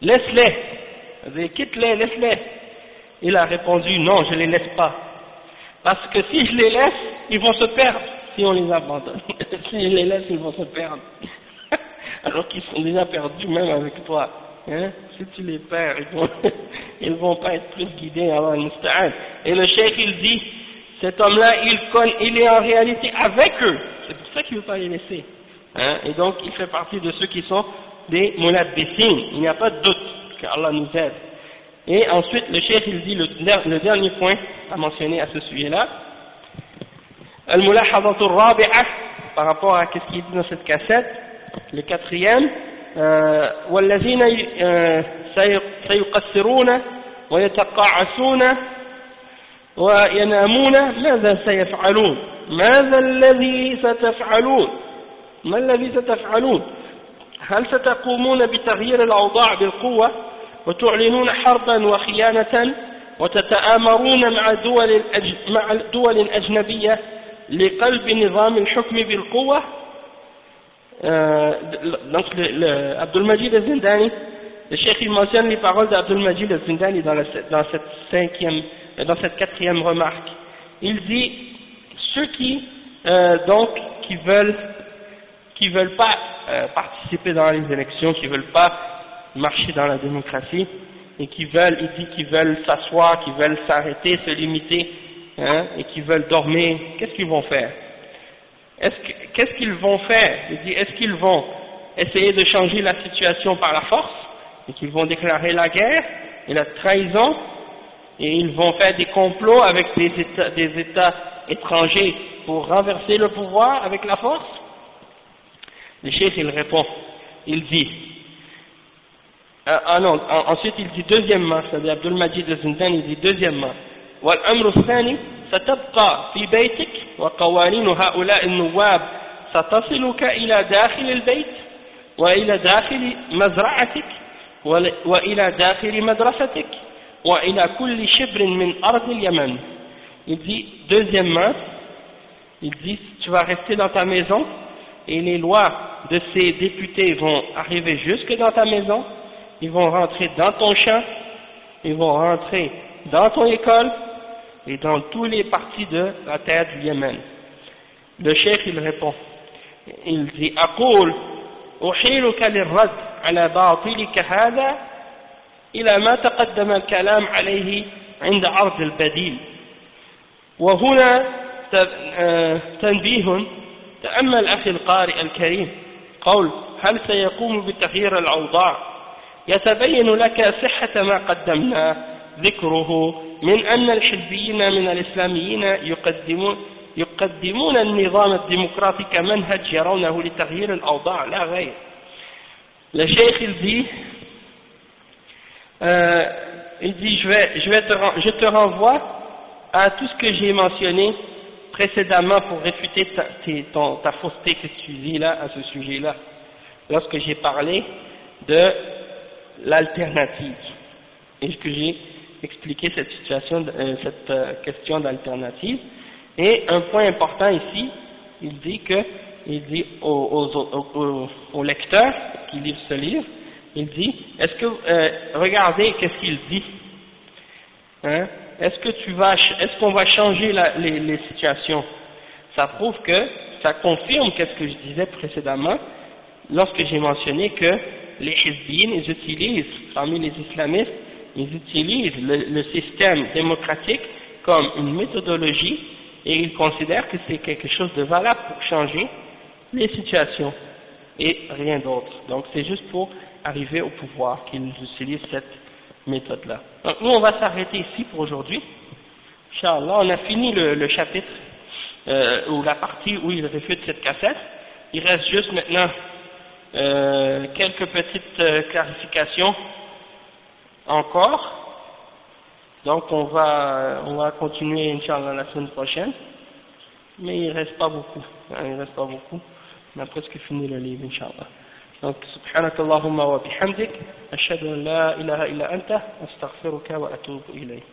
laisse-les, quitte-les, laisse-les. Il a répondu, non, je ne les laisse pas. Parce que si je les laisse, ils vont se perdre si on les abandonne. si je les laisse, ils vont se perdre. Alors qu'ils sont déjà perdus même avec toi. Hein? Si tu les perds, ils vont, vont pas être plus guidés avant musta'an. Et le cheikh, il dit, cet homme-là, il, il est en réalité avec eux. C'est pour ça qu'il ne veut pas les laisser. Hein? Et donc, il fait partie de ceux qui sont des moulad Il n'y a pas de doute qu'Allah nous aide. Et ensuite, le cheikh, il dit le, dernier point à mentionner à ce sujet-là. Al-Mulahadatu Rabi'ah, par rapport à ce qui est dit dans cette cassette, le quatrième, والذين سيقصرون ويتقاعسون وينامون ماذا سيفعلون ماذا الذي ستفعلون ما الذي ستفعلون هل ستقومون بتغيير الأوضاع بالقوة وتعلنون حربا وخيانة وتتآمرون مع دول, الأج... مع دول أجنبية لقلب نظام الحكم بالقوة؟ عبد المجيد الزنداني الشيخ المنسان لفعل عبد المجيد الزنداني dans cette quatrième remarque. Il dit ceux qui, euh, donc, qui veulent qui veulent pas euh, participer dans les élections, qui veulent pas marcher dans la démocratie et qui veulent, qu'ils veulent s'asseoir, qui veulent s'arrêter, se limiter, hein, et qui veulent dormir, qu'est-ce qu'ils vont faire? Qu'est-ce qu'ils vont faire? Est-ce qu'ils vont essayer de changer la situation par la force? Et qu'ils vont déclarer la guerre et la trahison? Et ils vont faire des complots avec des États étrangers pour renverser le pouvoir avec la force? Le chef il répond, il dit, ah, ah non, ensuite il dit deuxièmement, c'est-à-dire Abdul Majid al il dit deuxièmement, ستبقى في بيتك وقوانين هؤلاء النواب ستصلك إلى داخل البيت وإلى داخل مزرعتك وإلى داخل مدرستك وإلى كل شبر من أرض اليمن Il dit, deuxièmement, il dit, tu vas rester dans ta maison et les lois de ces députés vont arriver jusque dans ta maison, ils vont rentrer dans ton champ, ils vont rentrer dans ton école, et dans tous les parties de la terre du Yémen. Le cheikh il répond, il dit أقول أحيلك للرد على باطلك هذا إلى ما تقدم الكلام عليه عند عرض البديل وهنا تنبيه تأمل أخي القارئ الكريم قول هل سيقوم بتغيير الأوضاع؟ يتبين لك صحة ما قدمناه ذكره من أن الحزبيين من الإسلاميين يقدمون يقدمون النظام الديمقراطي كمنهج يرونه لتغيير الأوضاع. لا غير. il dit euh, il dit je, vais, je, vais te, je te renvoie à tout ce que j'ai mentionné précédemment pour réfuter ta, ton, ta fausseté que tu dis là à ce sujet là lorsque j'ai parlé de l'alternative et que j'ai expliquer cette situation, euh, cette euh, question d'alternative? Et un point important ici, il dit que, il dit aux, lecteurs qui lisent ce livre, il dit, est-ce que, euh, regardez qu'est-ce qu'il dit, hein, est-ce que tu vas, est-ce qu'on va changer la, les, situations? Ça prouve que, ça confirme qu'est-ce que je disais précédemment, lorsque j'ai mentionné que les hizbines, ils utilisent, parmi les islamistes, ils utilisent le, système démocratique comme une méthodologie et ils considèrent que c'est quelque chose de valable pour changer les situations et rien d'autre. Donc c'est juste pour arriver au pouvoir qu'ils utilisent cette méthode-là. Donc nous on va s'arrêter ici pour aujourd'hui. Inch'Allah, on a fini le, chapitre euh, ou la partie où il réfute cette cassette. Il reste juste maintenant euh, quelques petites euh, clarifications encore. Donc on va, on va continuer Inch'Allah la semaine prochaine. Mais il reste pas beaucoup. Hein, il reste pas beaucoup. On a presque fini le livre, Inch'Allah. Donc, سبحانك اللهم وبحمدك أشهد أن لا إله إلا أنت أستغفرك وأتوب إليك